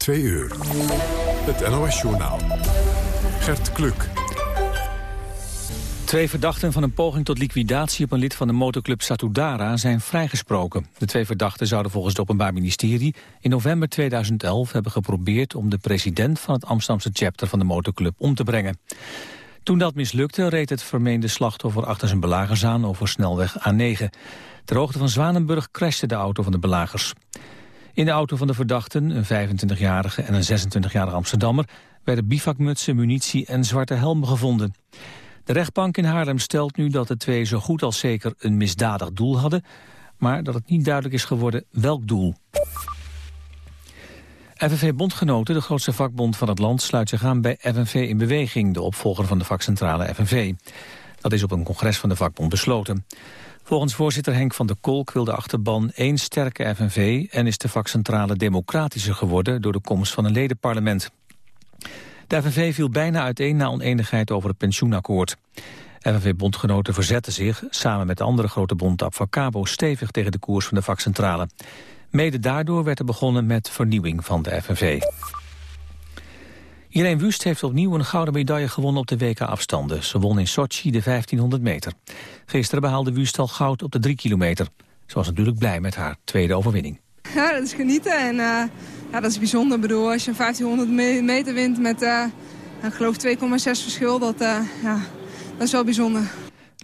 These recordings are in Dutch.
Twee uur. Het NOS-journaal. Gert Kluk. Twee verdachten van een poging tot liquidatie op een lid van de motorclub Satudara zijn vrijgesproken. De twee verdachten zouden volgens het Openbaar Ministerie in november 2011 hebben geprobeerd om de president van het Amsterdamse chapter van de motorclub om te brengen. Toen dat mislukte reed het vermeende slachtoffer achter zijn belagers aan over snelweg A9. Ter hoogte van Zwanenburg crashte de auto van de belagers. In de auto van de verdachten, een 25-jarige en een 26-jarige Amsterdammer... werden bivakmutsen, munitie en zwarte helmen gevonden. De rechtbank in Haarlem stelt nu dat de twee zo goed als zeker een misdadig doel hadden... maar dat het niet duidelijk is geworden welk doel. FNV-bondgenoten, de grootste vakbond van het land, sluit zich aan bij FNV in Beweging, de opvolger van de vakcentrale FNV. Dat is op een congres van de vakbond besloten. Volgens voorzitter Henk van der Kolk wil de achterban één sterke FNV... en is de vakcentrale democratischer geworden door de komst van een ledenparlement. De FNV viel bijna uiteen na oneenigheid over het pensioenakkoord. FNV-bondgenoten verzetten zich, samen met de andere grote bond Abfacabo... stevig tegen de koers van de vakcentrale. Mede daardoor werd er begonnen met vernieuwing van de FNV. Irene Wust heeft opnieuw een gouden medaille gewonnen op de WK-afstanden. Ze won in Sochi de 1500 meter. Gisteren behaalde Wust al goud op de 3 kilometer. Ze was natuurlijk blij met haar tweede overwinning. Ja, dat is genieten en uh, ja, dat is bijzonder. Ik bedoel, als je 1500 meter wint met, uh, ik geloof 2,6 verschil, dat, uh, ja, dat is wel bijzonder.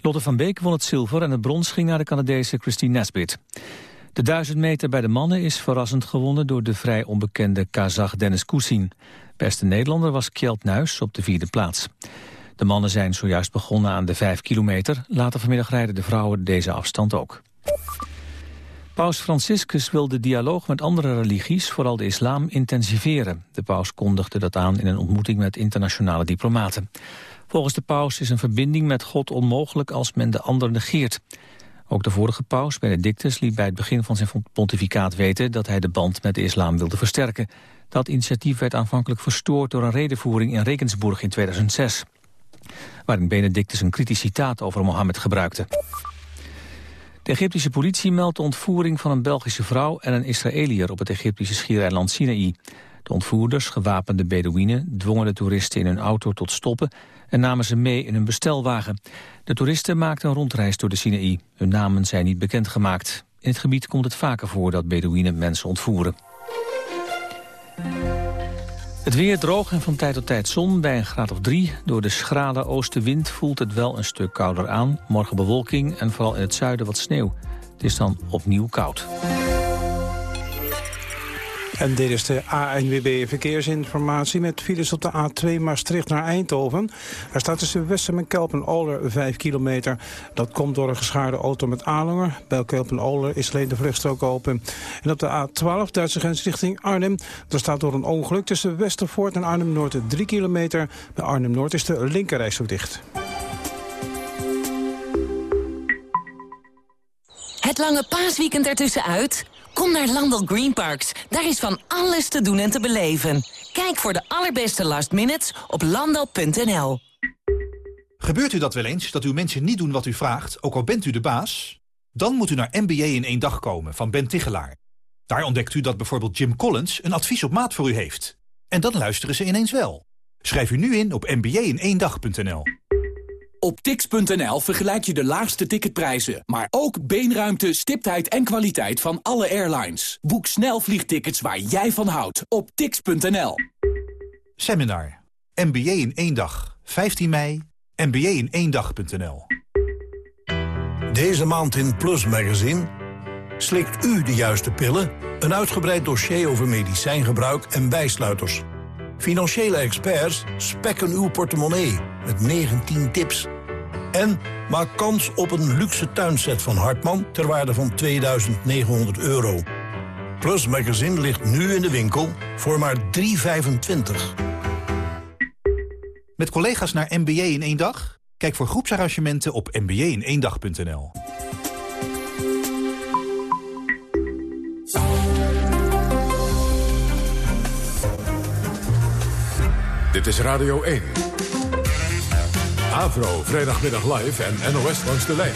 Lotte van Beek won het zilver en het brons ging naar de Canadese Christine Nesbit. De 1000 meter bij de mannen is verrassend gewonnen door de vrij onbekende Kazach Dennis Koussin. Beste Nederlander was Kjeld Nuis op de vierde plaats. De mannen zijn zojuist begonnen aan de 5 kilometer. Later vanmiddag rijden de vrouwen deze afstand ook. Paus Franciscus wil de dialoog met andere religies, vooral de islam, intensiveren. De paus kondigde dat aan in een ontmoeting met internationale diplomaten. Volgens de paus is een verbinding met God onmogelijk als men de ander negeert. Ook de vorige paus, Benedictus, liet bij het begin van zijn pontificaat weten... dat hij de band met de islam wilde versterken. Dat initiatief werd aanvankelijk verstoord door een redenvoering in Regensburg in 2006. Waarin Benedictus een kritisch citaat over Mohammed gebruikte. De Egyptische politie meldt de ontvoering van een Belgische vrouw en een Israëliër op het Egyptische schiereiland Sinaï. De ontvoerders, gewapende Bedouinen, dwongen de toeristen in hun auto tot stoppen en namen ze mee in een bestelwagen. De toeristen maakten een rondreis door de Sinaï. Hun namen zijn niet bekendgemaakt. In het gebied komt het vaker voor dat Bedouinen mensen ontvoeren. Het weer droog en van tijd tot tijd zon bij een graad of drie. Door de schrale oostenwind voelt het wel een stuk kouder aan. Morgen bewolking en vooral in het zuiden wat sneeuw. Het is dan opnieuw koud. En dit is de ANWB Verkeersinformatie met files op de A2 Maastricht naar Eindhoven. Er staat tussen Westem en Kelpen-Oler 5 kilometer. Dat komt door een geschaarde auto met aanhanger. Bij Kelpen-Oler is alleen de vluchtstrook open. En op de A12 Duitse grens richting Arnhem. Daar staat door een ongeluk tussen Westervoort en Arnhem-Noord 3 kilometer. Bij Arnhem-Noord is de linkerrijstrook dicht. Het lange paasweekend ertussenuit? Kom naar Landel Green Parks. Daar is van alles te doen en te beleven. Kijk voor de allerbeste last minutes op landal.nl. Gebeurt u dat wel eens, dat uw mensen niet doen wat u vraagt, ook al bent u de baas? Dan moet u naar MBA in één dag komen van Ben Tichelaar. Daar ontdekt u dat bijvoorbeeld Jim Collins een advies op maat voor u heeft. En dan luisteren ze ineens wel. Schrijf u nu in op mba in één dag.nl. Op tix.nl vergelijk je de laagste ticketprijzen, maar ook beenruimte, stiptheid en kwaliteit van alle airlines. Boek snel vliegtickets waar jij van houdt op tix.nl. Seminar. MBA in één dag. 15 mei. MBA in één dag.nl. Deze maand in Plus Magazine. Slikt u de juiste pillen? Een uitgebreid dossier over medicijngebruik en bijsluiters. Financiële experts spekken uw portemonnee met 19 tips. En maak kans op een luxe tuinset van Hartman ter waarde van 2900 euro. Plus Magazine ligt nu in de winkel voor maar 3,25. Met collega's naar MBA in één dag? Kijk voor groepsarrangementen op mba-in-één-dag.nl. Dit is Radio 1. Avro, vrijdagmiddag live en NOS langs de lijn.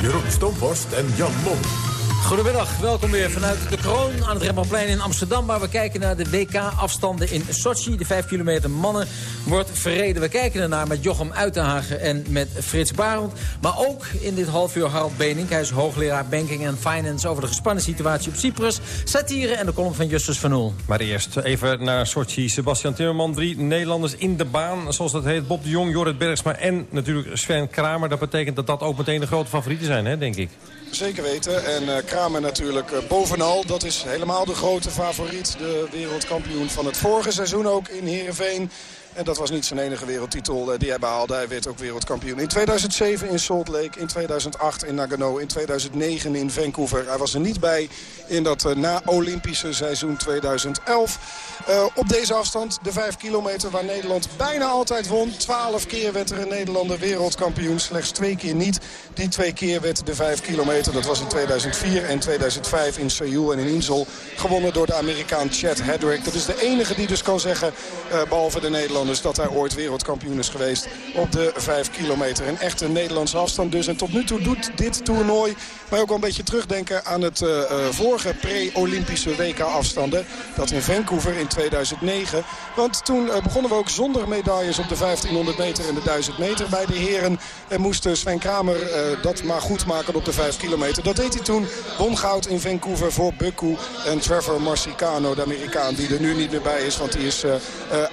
Jeroen Stomphorst en Jan Mom. Goedemiddag, welkom weer vanuit de Kroon aan het Rembrandtplein in Amsterdam... waar we kijken naar de WK-afstanden in Sochi. De 5 kilometer mannen wordt verreden. We kijken ernaar met Jochem Uitenhagen en met Frits Barend. Maar ook in dit half uur Harald Benink. Hij is hoogleraar Banking and Finance over de gespannen situatie op Cyprus. Satire en de column van Justus van Oel. Maar eerst even naar Sochi. Sebastian Timmerman, drie Nederlanders in de baan. Zoals dat heet, Bob de Jong, Jorrit Bergsma en natuurlijk Sven Kramer. Dat betekent dat dat ook meteen de grote favorieten zijn, hè, denk ik. Zeker weten. En uh, Kramer natuurlijk uh, bovenal. Dat is helemaal de grote favoriet. De wereldkampioen van het vorige seizoen ook in Heerenveen. En dat was niet zijn enige wereldtitel uh, die hij behaalde. Hij werd ook wereldkampioen in 2007 in Salt Lake, in 2008 in Nagano, in 2009 in Vancouver. Hij was er niet bij in dat na-Olympische seizoen 2011. Uh, op deze afstand, de 5 kilometer waar Nederland bijna altijd won. 12 keer werd er een Nederlander wereldkampioen, slechts twee keer niet. Die twee keer werd de 5 kilometer, dat was in 2004 en 2005 in Seoul en in Insel... gewonnen door de Amerikaan Chad Hedrick. Dat is de enige die dus kan zeggen, behalve de Nederlanders... dat hij ooit wereldkampioen is geweest op de 5 kilometer. Een echte Nederlandse afstand dus. En tot nu toe doet dit toernooi mij ook wel een beetje terugdenken aan het uh, vorige pre-Olympische WK-afstanden. Dat in Vancouver in 2009. Want toen uh, begonnen we ook zonder medailles op de 1500 meter en de 1000 meter bij de heren. En moest Sven Kramer dat maar goed maken op de 5 kilometer. Dat deed hij toen. Won goud in Vancouver voor Bukku en Trevor Marcicano, de Amerikaan. Die er nu niet meer bij is, want die is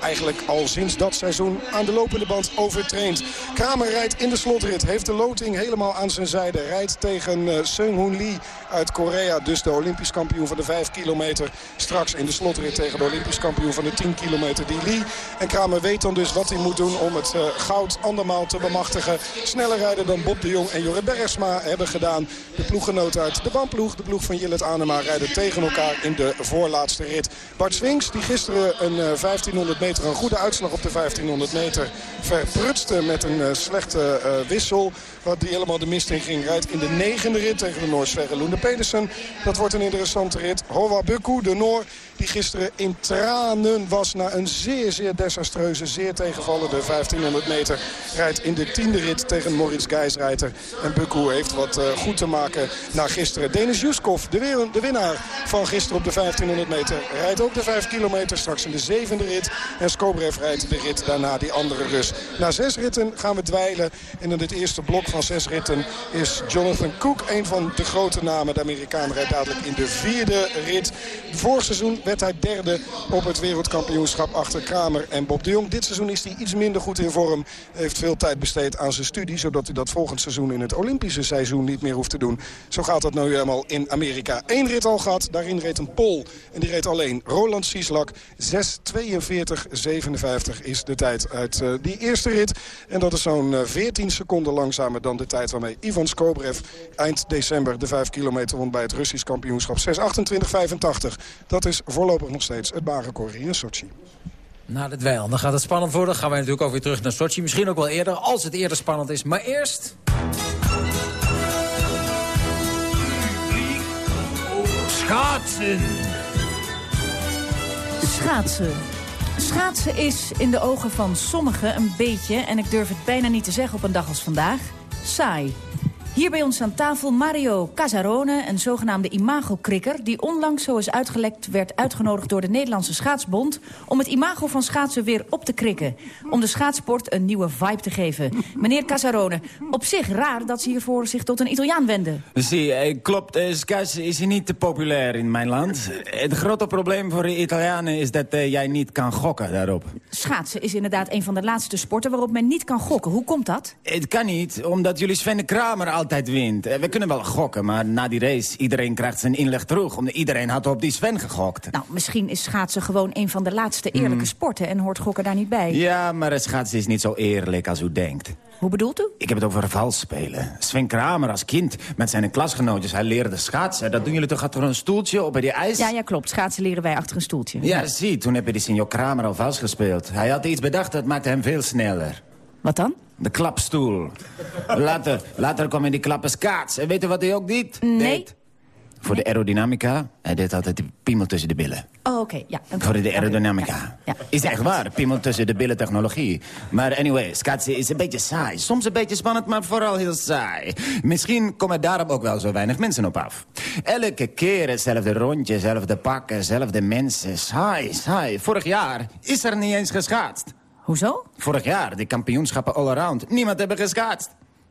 eigenlijk al dat seizoen aan de lopende band overtraind. Kramer rijdt in de slotrit. Heeft de loting helemaal aan zijn zijde. Rijdt tegen Seung-Hoon Lee uit Korea. Dus de Olympisch kampioen van de 5 kilometer. Straks in de slotrit tegen de Olympisch kampioen van de 10 kilometer, die Lee. En Kramer weet dan dus wat hij moet doen om het uh, goud andermaal te bemachtigen. Sneller rijden dan Bob de Jong en Jorrit Bergsma hebben gedaan. De ploeggenoot uit de bandploeg, de ploeg van Jillet Anema, rijden tegen elkaar in de voorlaatste rit. Bart Swings, die gisteren een uh, 1500 meter, een goede uitslag op de 1500 meter, verprutste met een uh, slechte wissel. Wat die helemaal de mist in ging, rijdt in de negende rit tegen de Noor-Sverre Loende Pedersen. Dat wordt een interessante rit. Hova Bukku, de Noor, die gisteren in tranen was na een zeer, zeer desastreuze, zeer tegenvallende 1500 meter. Rijdt in de tiende rit tegen Moritz Geisreiter. En Bukku heeft wat uh, goed te maken na gisteren. Denis Juskov, de, de winnaar van gisteren op de 1500 meter, rijdt ook de 5 kilometer straks in de zevende rit. En Skobrev rijdt de rit daarna die andere Rus. Na zes ritten gaan we dweilen. En in het eerste blok van zes ritten is Jonathan Cook, een van de grote namen. De Amerikaan rijdt dadelijk in de vierde rit. Vorig seizoen werd hij derde op het wereldkampioenschap achter Kramer en Bob de Jong. Dit seizoen is hij iets minder goed in vorm. Heeft veel tijd besteed aan zijn studie. Zodat hij dat volgend seizoen in het Olympische seizoen niet meer hoeft te doen. Zo gaat dat nu helemaal in Amerika. Eén rit al gehad. Daarin reed een Pol. En die reed alleen Roland Sieslak. 6.42.57 is de tijd uit uh, die eerste rit. En dat is zo'n uh, 14 seconden langzamer dan de tijd waarmee Ivan Skobrev eind december de 5 kilometer won bij het Russisch kampioenschap. 6.28.85. Dat is voorlopig nog steeds het baanrecord in Sochi. Na de dweil, dan gaat het spannend worden. Dan gaan wij natuurlijk ook weer terug naar Sochi. Misschien ook wel eerder, als het eerder spannend is. Maar eerst... Schaatsen. Schaatsen. Schaatsen is in de ogen van sommigen een beetje, en ik durf het bijna niet te zeggen op een dag als vandaag, saai. Hier bij ons aan tafel Mario Casarone, een zogenaamde imago-krikker... die onlangs, zo is uitgelekt, werd uitgenodigd door de Nederlandse Schaatsbond... om het imago van schaatsen weer op te krikken. Om de schaatsport een nieuwe vibe te geven. Meneer Casarone, op zich raar dat ze hiervoor zich tot een Italiaan wenden. Zie, klopt, schaatsen is niet te populair in mijn land. Het grote probleem voor de Italianen is dat jij niet kan gokken daarop. Schaatsen is inderdaad een van de laatste sporten waarop men niet kan gokken. Hoe komt dat? Het kan niet, omdat jullie Sven Kramer al altijd wint. We kunnen wel gokken, maar na die race... iedereen krijgt zijn inleg terug. Omdat iedereen had op die Sven gegokt. Nou, misschien is schaatsen gewoon een van de laatste eerlijke mm. sporten... en hoort gokken daar niet bij. Ja, maar schaatsen is niet zo eerlijk als u denkt. Hoe bedoelt u? Ik heb het over vals spelen. Sven Kramer als kind met zijn klasgenootjes. Hij leerde schaatsen. Dat doen jullie toch achter een stoeltje op bij die ijs? Ja, ja, klopt. Schaatsen leren wij achter een stoeltje. Ja, ja. zie, toen heb je die senior Kramer al vals gespeeld. Hij had iets bedacht, dat maakte hem veel sneller. Wat dan? De klapstoel. later, later kwam in die klappen skaats. En weet je wat hij ook deed? Nee. Deed? Voor de aerodynamica, hij deed altijd die piemel tussen de billen. Oh, oké. Ja, dank. Voor de aerodynamica. Ja. Is echt waar, piemel tussen de billen technologie. Maar anyway, schaatsen is een beetje saai. Soms een beetje spannend, maar vooral heel saai. Misschien komen daarom ook wel zo weinig mensen op af. Elke keer hetzelfde rondje, hetzelfde pakken, hetzelfde mensen. Saai, saai. Vorig jaar is er niet eens geschaatst. Hoezo? Vorig jaar, de kampioenschappen all-around. Niemand hebben geschaatst.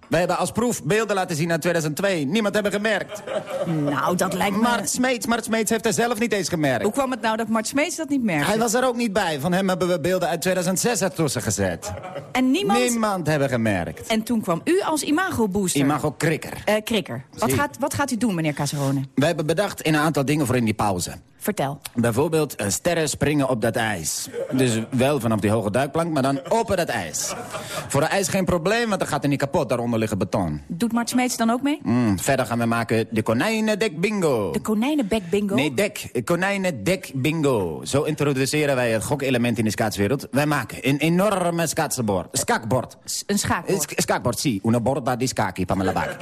We hebben als proef beelden laten zien uit 2002. Niemand hebben gemerkt. Nou, dat lijkt me... Mart Smeets, Mart Smeets heeft er zelf niet eens gemerkt. Hoe kwam het nou dat Mart Smeets dat niet merkte? Hij was er ook niet bij. Van hem hebben we beelden uit 2006 ertussen gezet. En niemand... Niemand hebben gemerkt. En toen kwam u als imago-booster. Imago krikker. Eh, krikker. Wat gaat, wat gaat u doen, meneer Caserone? We hebben bedacht in een aantal dingen voor in die pauze. Vertel. Bijvoorbeeld eh, sterren springen op dat ijs. Dus wel vanaf die hoge duikplank, maar dan open dat ijs. Voor de ijs geen probleem, want dan gaat er niet kapot. Daaronder liggen beton. Doet Mart Smeets dan ook mee? Mm, verder gaan we maken de konijnendek bingo. De konijnenbek bingo? Nee, dek. Konijnendek bingo. Zo introduceren wij het gokelement in de schaatswereld. Wij maken een enorme schaatsbord. Schaakbord. Een schaakbord. Schaakbord, zie. Una borda di scacchi, Pamela Bak.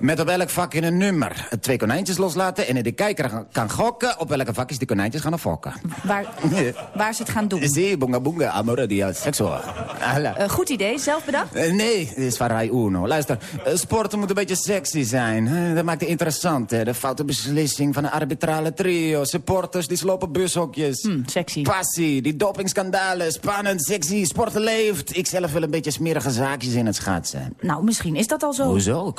Met op elk vak in een nummer. Twee konijntjes loslaten en de kijker kan- kan gokken... op welke vakjes die konijntjes gaan fokken. Waar, waar ze het gaan doen? Zie, amore dia sexo. Alla. Eh, goed idee, zelf bedacht? Eh, nee, dit is van Rai Uno. Luister, eh, sporten moet een beetje sexy zijn. Dat maakt het interessant, hè. De foute beslissing van een arbitrale trio. Supporters die slopen bushokjes. Hm, sexy. Passie, die dopingskandalen. Spannend, sexy, sporten leeft. Ik zelf wil een beetje smerige zaakjes in het schaatsen. Nou, misschien is dat al zo. Hoezo?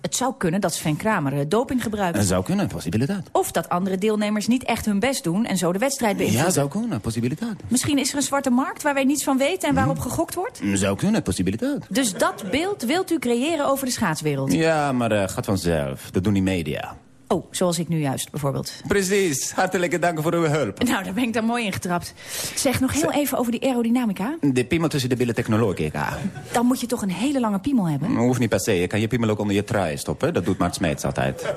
Het zou kunnen dat Sven Kramer eh, doping gebruikt. Dat zou kunnen, possibiliteit. Of dat andere deelnemers niet echt hun best doen en zo de wedstrijd beïnvloeden. Ja, zou kunnen, possibiliteit. Misschien is er een zwarte markt waar wij niets van weten en waarop gegokt wordt? Zou kunnen, possibiliteit. Dus dat beeld wilt u creëren over de schaatswereld? Ja, maar eh, gaat vanzelf. Dat doen die media. Oh, zoals ik nu juist bijvoorbeeld. Precies. Hartelijke dank voor uw hulp. Nou, daar ben ik dan mooi in getrapt. Zeg nog heel even over die aerodynamica. De piemel tussen de billen technologica. Dan moet je toch een hele lange piemel hebben? Hoeft niet per se. Je kan je piemel ook onder je trui stoppen. Dat doet Mart Smeets altijd.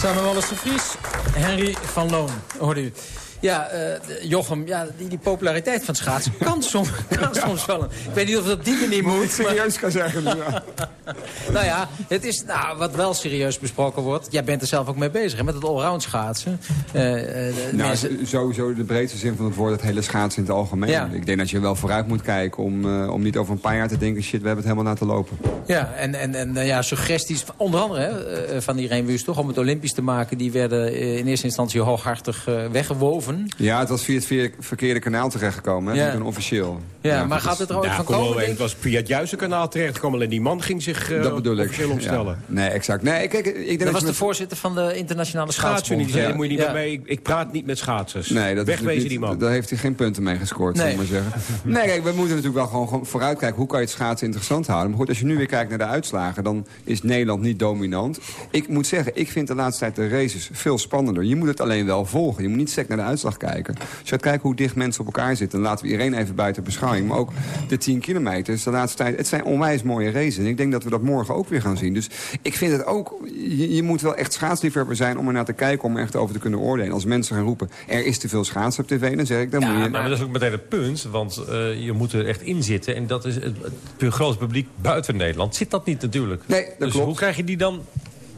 Samen Wallace de Vries, Henry van Loon, hoorde u. Ja, eh, Jochem, ja, die, die populariteit van schaatsen kan soms, kan soms wel. Een, ik weet niet of het op die manier moet. maar- serieus kan zeggen. ja. nou ja, het is nou, wat wel serieus besproken wordt. Jij bent er zelf ook mee bezig, hè, met het allround schaatsen. De Nou, mensen- sowieso de breedste zin van het woord, het hele schaatsen in het algemeen. Ja. Ik denk dat je wel vooruit moet kijken om, om niet over een paar jaar te denken... shit, we hebben het helemaal laten lopen. Ja, en, en, en ja, suggesties, onder andere hè, van Irene Wust, toch, om het Olympisch te maken... die werden in eerste instantie hooghartig eh, Ja, het was via het ver- verkeerde kanaal terechtgekomen, hè, Ja. ja. onofficieel. Ja, maar gaat het er Ja, van kom komen? denk het was via het juiste kanaal terechtgekomen. Alleen die man ging zich eh, dat bedoel ik. officieel opstellen. Ja. Nee, exact. Nee, kijk, ik denk Dat dat, was de voorzitter van de internationale Schaatsunie, schaatsbond. die zei, moet je niet mee. Ik, ik praat niet met schaatsers. Nee, dat is Wegwezen natuurlijk die man. niet- Daar heeft hij geen punten mee gescoord, Nee. zal ik maar zeggen. Nee, kijk, we moeten natuurlijk wel gewoon, gewoon vooruitkijken. Hoe kan je het schaatsen interessant houden? Maar goed, als je nu weer kijkt naar de uitslagen... dan is Nederland niet dominant. Ik moet zeggen, ik vind de laatste tijd de races veel spannender. Je moet het alleen wel volgen. Je moet niet sec naar de uitslag kijken. Als je gaat kijken hoe dicht mensen op elkaar zitten... dan laten we iedereen even buiten beschouwing. Maar ook de 10 kilometer. Dus de laatste tijd, het zijn onwijs mooie races. En ik denk dat we dat morgen ook weer gaan zien. Dus ik vind het ook... Je, je moet wel echt schaatsliefhebber zijn om er naar te kijken... om er echt over te kunnen oordelen. Als mensen gaan roepen, er is te veel schaatsen op tv... dan zeg ik, dan Ja, moet je... maar dat is ook meteen het punt. Want eh, je moet er echt in zitten. En dat is het, het grote publiek buiten Nederland. Zit dat niet natuurlijk. Nee, dat dus klopt. hoe krijg je die dan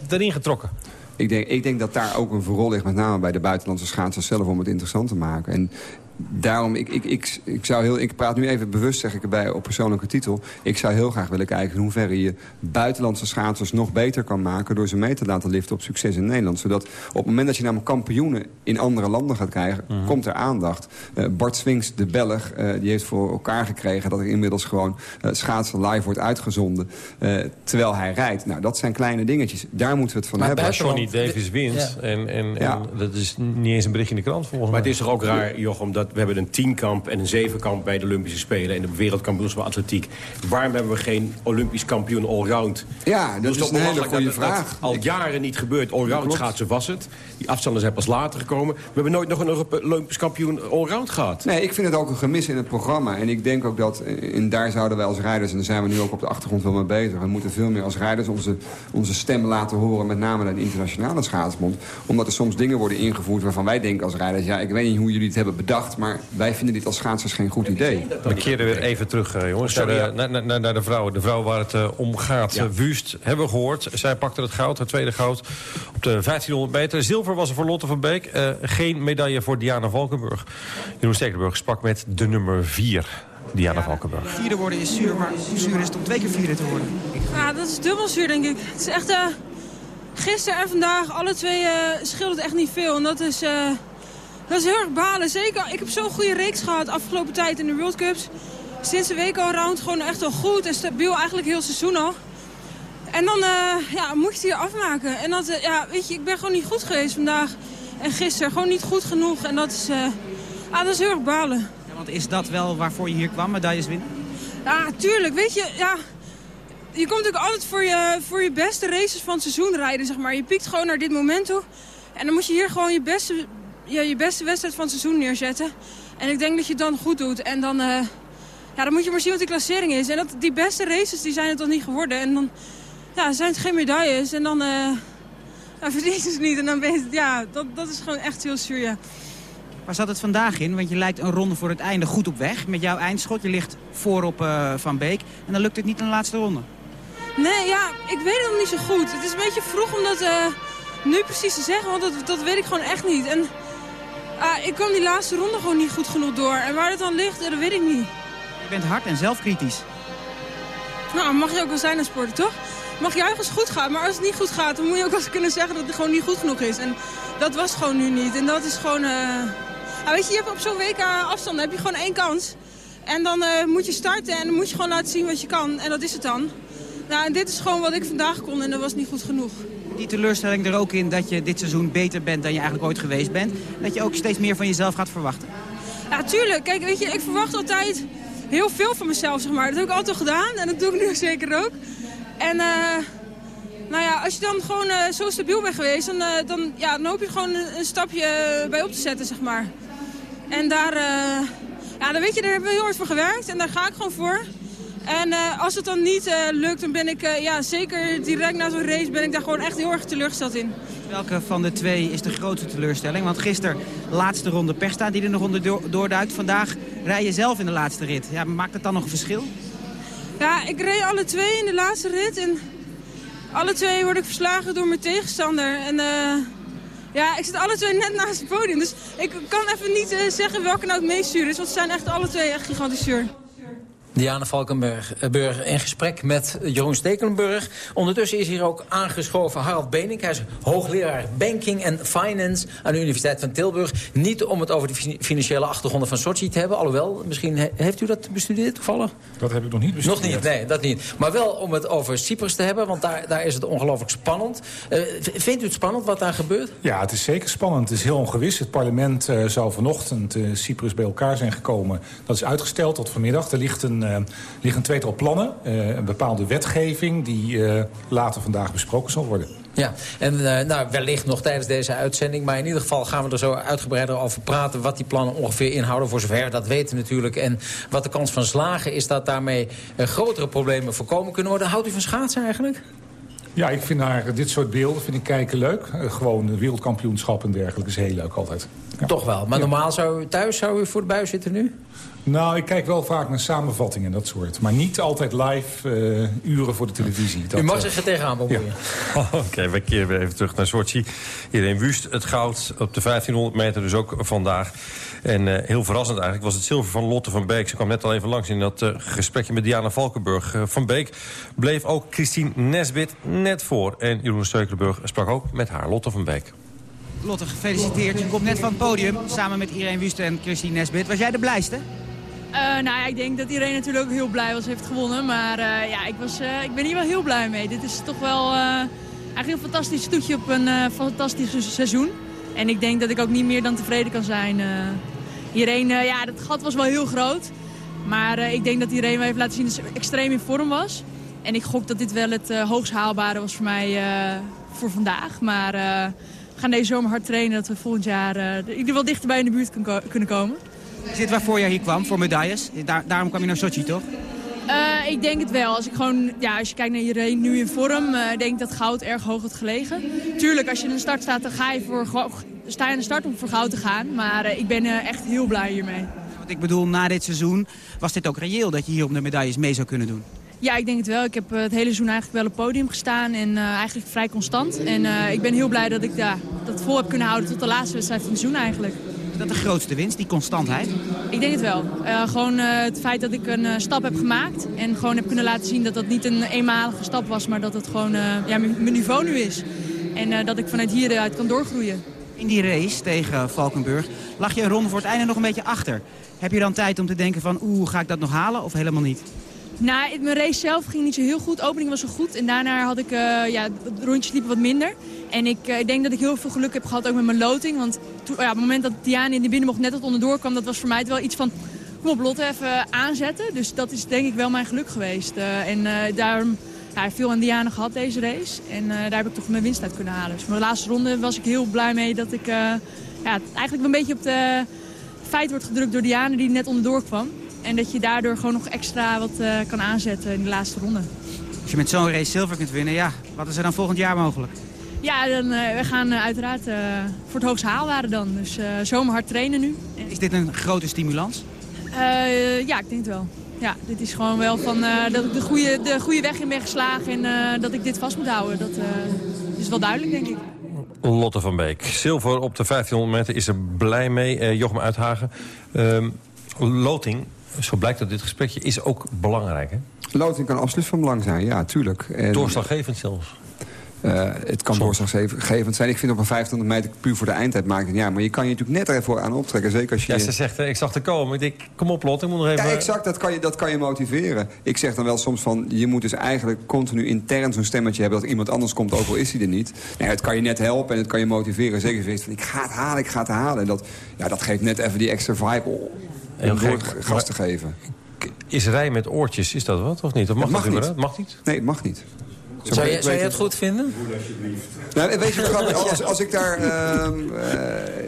erin getrokken? Ik denk, ik denk dat daar ook een rol ligt, met name bij de buitenlandse schaatsers zelf, om het interessant te maken. En daarom, ik, ik, ik, ik, zou heel, ik praat nu even bewust, zeg ik erbij, op persoonlijke titel. Ik zou heel graag willen kijken in hoeverre je buitenlandse schaatsers nog beter kan maken... door ze mee te laten liften op succes in Nederland. Zodat op het moment dat je namelijk kampioenen in andere landen gaat krijgen, komt er aandacht. Eh, Bart Swings, de Belg, eh, die heeft voor elkaar gekregen... dat er inmiddels gewoon eh, schaatsen live wordt uitgezonden eh, terwijl hij rijdt. Nou, dat zijn kleine dingetjes. Daar moeten we het van Maar hebben. als Johnny Davis wint, en, en, Ja. en dat is niet eens een berichtje in de krant volgens Maar mij. het is toch ook raar, Jochem, dat we hebben een tienkamp en een zevenkamp bij de Olympische Spelen en de wereldkampioenschap atletiek. Waarom hebben we geen Olympisch kampioen allround? Ja, dat is toch een hele goede dat- dat vraag. al jaren niet gebeurd. Allround schaatsen was het. Die afstanden zijn pas later gekomen. We hebben nooit nog een Olympisch kampioen allround gehad. Nee, ik vind het ook een gemis in het programma. En ik denk ook dat, eh, en daar zouden wij als rijders... en daar zijn we nu ook op de achtergrond wel mee bezig... we moeten veel meer als rijders onze, onze stem laten horen... met name naar de internationale schaatsbond. Omdat er soms dingen worden ingevoerd waarvan wij denken als rijders... ja, ik weet niet hoe jullie het hebben bedacht... Maar wij vinden dit als schaatsers geen goed idee. We keren weer even terug, eh, jongens, naar, de, naar, naar, naar de vrouwen. De vrouw waar het uh, om gaat. Ja. Wust, hebben we gehoord. Zij pakte het goud, het tweede goud, op de 1500 meter. Zilver was er voor Lotte van Beek. Uh, geen medaille voor Diana Valkenburg. Jeroen Stekelenburg sprak met de nummer 4. Diana Valkenburg. Vierde worden is zuur, maar zuur is het om twee keer vierde te worden. Ja, dat is dubbel zuur, denk ik. Het is echt... Uh, gisteren en vandaag, alle twee uh, scheelt het echt niet veel. En dat is, uh, dat is heel erg balen. Zeker, ik heb zo'n goede reeks gehad afgelopen tijd in de World Cups. Sinds de week al round gewoon echt wel goed en stabiel eigenlijk heel seizoen al. En dan ja, moet je het hier afmaken. En dat, ja, weet je, ik ben gewoon niet goed geweest vandaag en gisteren. Gewoon niet goed genoeg. En dat is, ah, dat is heel erg balen. Want is dat wel waarvoor je hier kwam, medailles winnen? Ja, tuurlijk. Weet je, ja, je komt natuurlijk altijd voor je, voor je beste races van het seizoen rijden, zeg maar. Je piekt gewoon naar dit moment toe. En dan moet je hier gewoon je beste, ja, je beste wedstrijd van het seizoen neerzetten. En ik denk dat je het dan goed doet. En dan, uh, ja, dan moet je maar zien wat die klassering is. En dat, die beste races die zijn het dan niet geworden. En dan ja, zijn het geen medailles. En dan uh, ja, verdien je ze niet. En dan ben je, ja, dat, dat is gewoon echt heel zuur, ja. Waar zat het vandaag in? Want je lijkt een ronde voor het einde goed op weg met jouw eindschot. Je ligt voor op uh, Van Beek en dan lukt het niet in de laatste ronde. Nee, ja, ik weet het nog niet zo goed. Het is een beetje vroeg om dat uh, nu precies te zeggen, want dat, dat weet ik gewoon echt niet. En uh, ik kwam die laatste ronde gewoon niet goed genoeg door. En waar het dan ligt, dat weet ik niet. Je bent hard en zelfkritisch. Nou, mag je ook wel zijn als sporter, toch? Mag juist als het goed gaat, maar als het niet goed gaat, dan moet je ook wel eens kunnen zeggen dat het gewoon niet goed genoeg is. En dat was gewoon nu niet. En dat is gewoon... Uh, nou, weet je, je hebt op zo'n WK afstand heb je gewoon één kans. En dan uh, moet je starten en dan moet je gewoon laten zien wat je kan. En dat is het dan. Nou, en dit is gewoon wat ik vandaag kon en dat was niet goed genoeg. Die teleurstelling er ook in dat je dit seizoen beter bent dan je eigenlijk ooit geweest bent. Dat je ook steeds meer van jezelf gaat verwachten. Ja, tuurlijk. Kijk, weet je, ik verwacht altijd heel veel van mezelf, zeg maar. Dat heb ik altijd al gedaan en dat doe ik nu zeker ook. En... Uh, nou ja, als je dan gewoon uh, zo stabiel bent geweest, dan, uh, dan, ja, dan hoop je gewoon een, een, stapje bij op te zetten, zeg maar. En daar, ja, dan weet je, daar hebben we heel hard voor gewerkt en daar ga ik gewoon voor. En als het dan niet lukt, dan ben ik ja, zeker direct na zo'n race ben ik daar gewoon echt heel erg teleurgesteld in. Welke van de twee is de grootste teleurstelling? Want gisteren laatste ronde Persta die er nog onder door, doorduikt. Vandaag rij je zelf in de laatste rit. Ja, maakt het dan nog een verschil? Ja, ik reed alle twee in de laatste rit en alle twee word ik verslagen door mijn tegenstander. En ja, ik zit alle twee net naast het podium. Dus ik kan even niet zeggen welke nou het meest zuur is. Want ze zijn echt alle twee echt gigantisch zuur. Diana Valkenburg in gesprek met Jeroen Stekelenburg. Ondertussen is hier ook aangeschoven Harald Benink. Hij is hoogleraar Banking en Finance aan de Universiteit van Tilburg. Niet om het over de financiële achtergronden van Sochi te hebben. Alhoewel, misschien heeft u dat bestudeerd toevallig? Dat heb ik nog niet bestudeerd. Nog niet, nee, dat niet. Maar wel om het over Cyprus te hebben, want daar, daar is het ongelooflijk spannend. Uh, vindt u het spannend wat daar gebeurt? Ja, het is zeker spannend. Het is heel ongewis. Het parlement uh, zou vanochtend uh, Cyprus bij elkaar zijn gekomen. Dat is uitgesteld tot vanmiddag. Er ligt een uh, liggen een tweetal plannen. Uh, een bepaalde wetgeving die uh, later vandaag besproken zal worden. Ja, en uh, nou, wellicht nog tijdens deze uitzending. Maar in ieder geval gaan we er zo uitgebreider over praten... wat die plannen ongeveer inhouden, voor zover dat weten natuurlijk. En wat de kans van slagen is dat daarmee grotere problemen voorkomen kunnen worden. Houdt u van schaatsen eigenlijk? Ja, ik vind naar dit soort beelden vind ik kijken leuk. Uh, gewoon wereldkampioenschap en dergelijke is heel leuk altijd. Ja. Toch wel. Maar ja. normaal zou u thuis zou u voor de buis zitten nu? Nou, ik kijk wel vaak naar samenvattingen en dat soort. Maar niet altijd live uh, uren voor de televisie. Dat, u mag zich er tegenaan bemoeien. Ja. Oké, okay, we keren weer even terug naar Sochi. Iedereen Wust het goud op de 1500 meter, dus ook vandaag. En uh, heel verrassend eigenlijk was het zilver van Lotte van Beek. Ze kwam net al even langs in dat uh, gesprekje met Diana Valkenburg. Uh, van Beek bleef ook Christine Nesbit net voor. En Jeroen Steukelenburg sprak ook met haar, Lotte van Beek. Lotte, gefeliciteerd. Je komt net van het podium samen met Irene Wust en Christine Nesbit. Was jij de blijste? Uh, nou ja, ik denk dat iedereen natuurlijk ook heel blij was heeft gewonnen. Maar uh, ja, ik, was, uh, ik ben hier wel heel blij mee. Dit is toch wel eigenlijk een fantastisch toetje op een fantastisch seizoen. En ik denk dat ik ook niet meer dan tevreden kan zijn. iedereen, ja, het gat was wel heel groot. Maar ik denk dat iedereen wel heeft laten zien dat ze extreem in vorm was. En ik gok dat dit wel het hoogst haalbare was voor mij voor vandaag. Maar we gaan deze zomer hard trainen dat we volgend jaar in ieder geval dichterbij in de buurt kunnen komen. Is dit waarvoor jij hier kwam, voor medailles? Daar, daarom kwam je naar Sochi, toch? Uh, ik denk het wel. Als, ik gewoon, ja, als je kijkt naar iedereen nu in vorm, uh, denk ik dat goud erg hoog had gelegen. Tuurlijk, als je in de start staat, dan ga je voor sta je aan de start om voor goud te gaan. Maar ik ben echt heel blij hiermee. Want ik bedoel, na dit seizoen was dit ook reëel dat je hier om de medailles mee zou kunnen doen? Ja, ik denk het wel. Ik heb het hele seizoen eigenlijk wel op het podium gestaan en eigenlijk vrij constant. En ik ben heel blij dat ik ja, dat vol heb kunnen houden tot de laatste wedstrijd van het seizoen eigenlijk. Is dat de grootste winst, die constantheid? Ik denk het wel. Uh, gewoon uh, het feit dat ik een uh, stap heb gemaakt. En gewoon heb kunnen laten zien dat dat niet een eenmalige stap was. Maar dat het gewoon ja, mijn niveau nu is. En dat ik vanuit hieruit kan doorgroeien. In die race tegen Valkenburg lag je een ronde voor het einde nog een beetje achter. Heb je dan tijd om te denken van oeh, ga ik dat nog halen of helemaal niet? Nou, mijn race zelf ging niet zo heel goed. De opening was zo goed. En daarna had ik, uh, ja, rondjes liepen wat minder. En ik, uh, ik, denk dat ik heel veel geluk heb gehad ook met mijn loting. Want ja, op het moment dat Diane in de binnenbocht net wat onderdoor kwam... dat was voor mij wel iets van, kom op Lotte, even aanzetten. Dus dat is denk ik wel mijn geluk geweest. Uh, en daarom ja, veel aan Diane gehad deze race. En daar heb ik toch mijn winst uit kunnen halen. Dus mijn laatste ronde was ik heel blij mee dat ik ja, eigenlijk een beetje op de feit wordt gedrukt door Diane die net onderdoor kwam. En dat je daardoor gewoon nog extra wat uh, kan aanzetten in de laatste ronde. Als je met zo'n race zilver kunt winnen, ja, wat is er dan volgend jaar mogelijk? Ja, dan, uh, we gaan uh, uiteraard voor het hoogste haalwaarde dan. Dus zomer hard trainen nu. Is dit een grote stimulans? ja, ik denk het wel. Ja, dit is gewoon wel van dat ik de goede, de goede weg in ben geslagen en dat ik dit vast moet houden. Dat is wel duidelijk, denk ik. Lotte van Beek. Zilver op de 1500 meter is er blij mee. Jochem Uithagen. Ehm, loting, zo blijkt uit dit gesprekje, is ook belangrijk, hè? Loting kan absoluut van belang zijn, ja, tuurlijk. En, Doorslaggevend zelfs. Uh, het kan doorslaggevend zijn. Ik vind op een 500 meter puur voor de eindtijd maken. Ja, maar je kan je natuurlijk net er even aan optrekken. Zeker als je... Ja, ze zegt, ik zag er komen. Ik denk, kom op Lot, ik moet nog even... Ja, exact. Dat kan, je, dat kan je motiveren. Ik zeg dan wel soms van, je moet dus eigenlijk continu intern zo'n stemmetje hebben... dat iemand anders komt, ook al is hij er niet. Nee, het kan je net helpen en het kan je motiveren. Zeker als je van, ik ga het halen, ik ga het halen. En dat, ja, dat geeft net even die extra vibe om door gas te geven. Is rij met oortjes, is dat wat of niet? Of mag, mag dat niet. Mag niet? Nee, het mag niet. Zou je, zou je het goed vinden? Nou, weet je, als, als ik daar...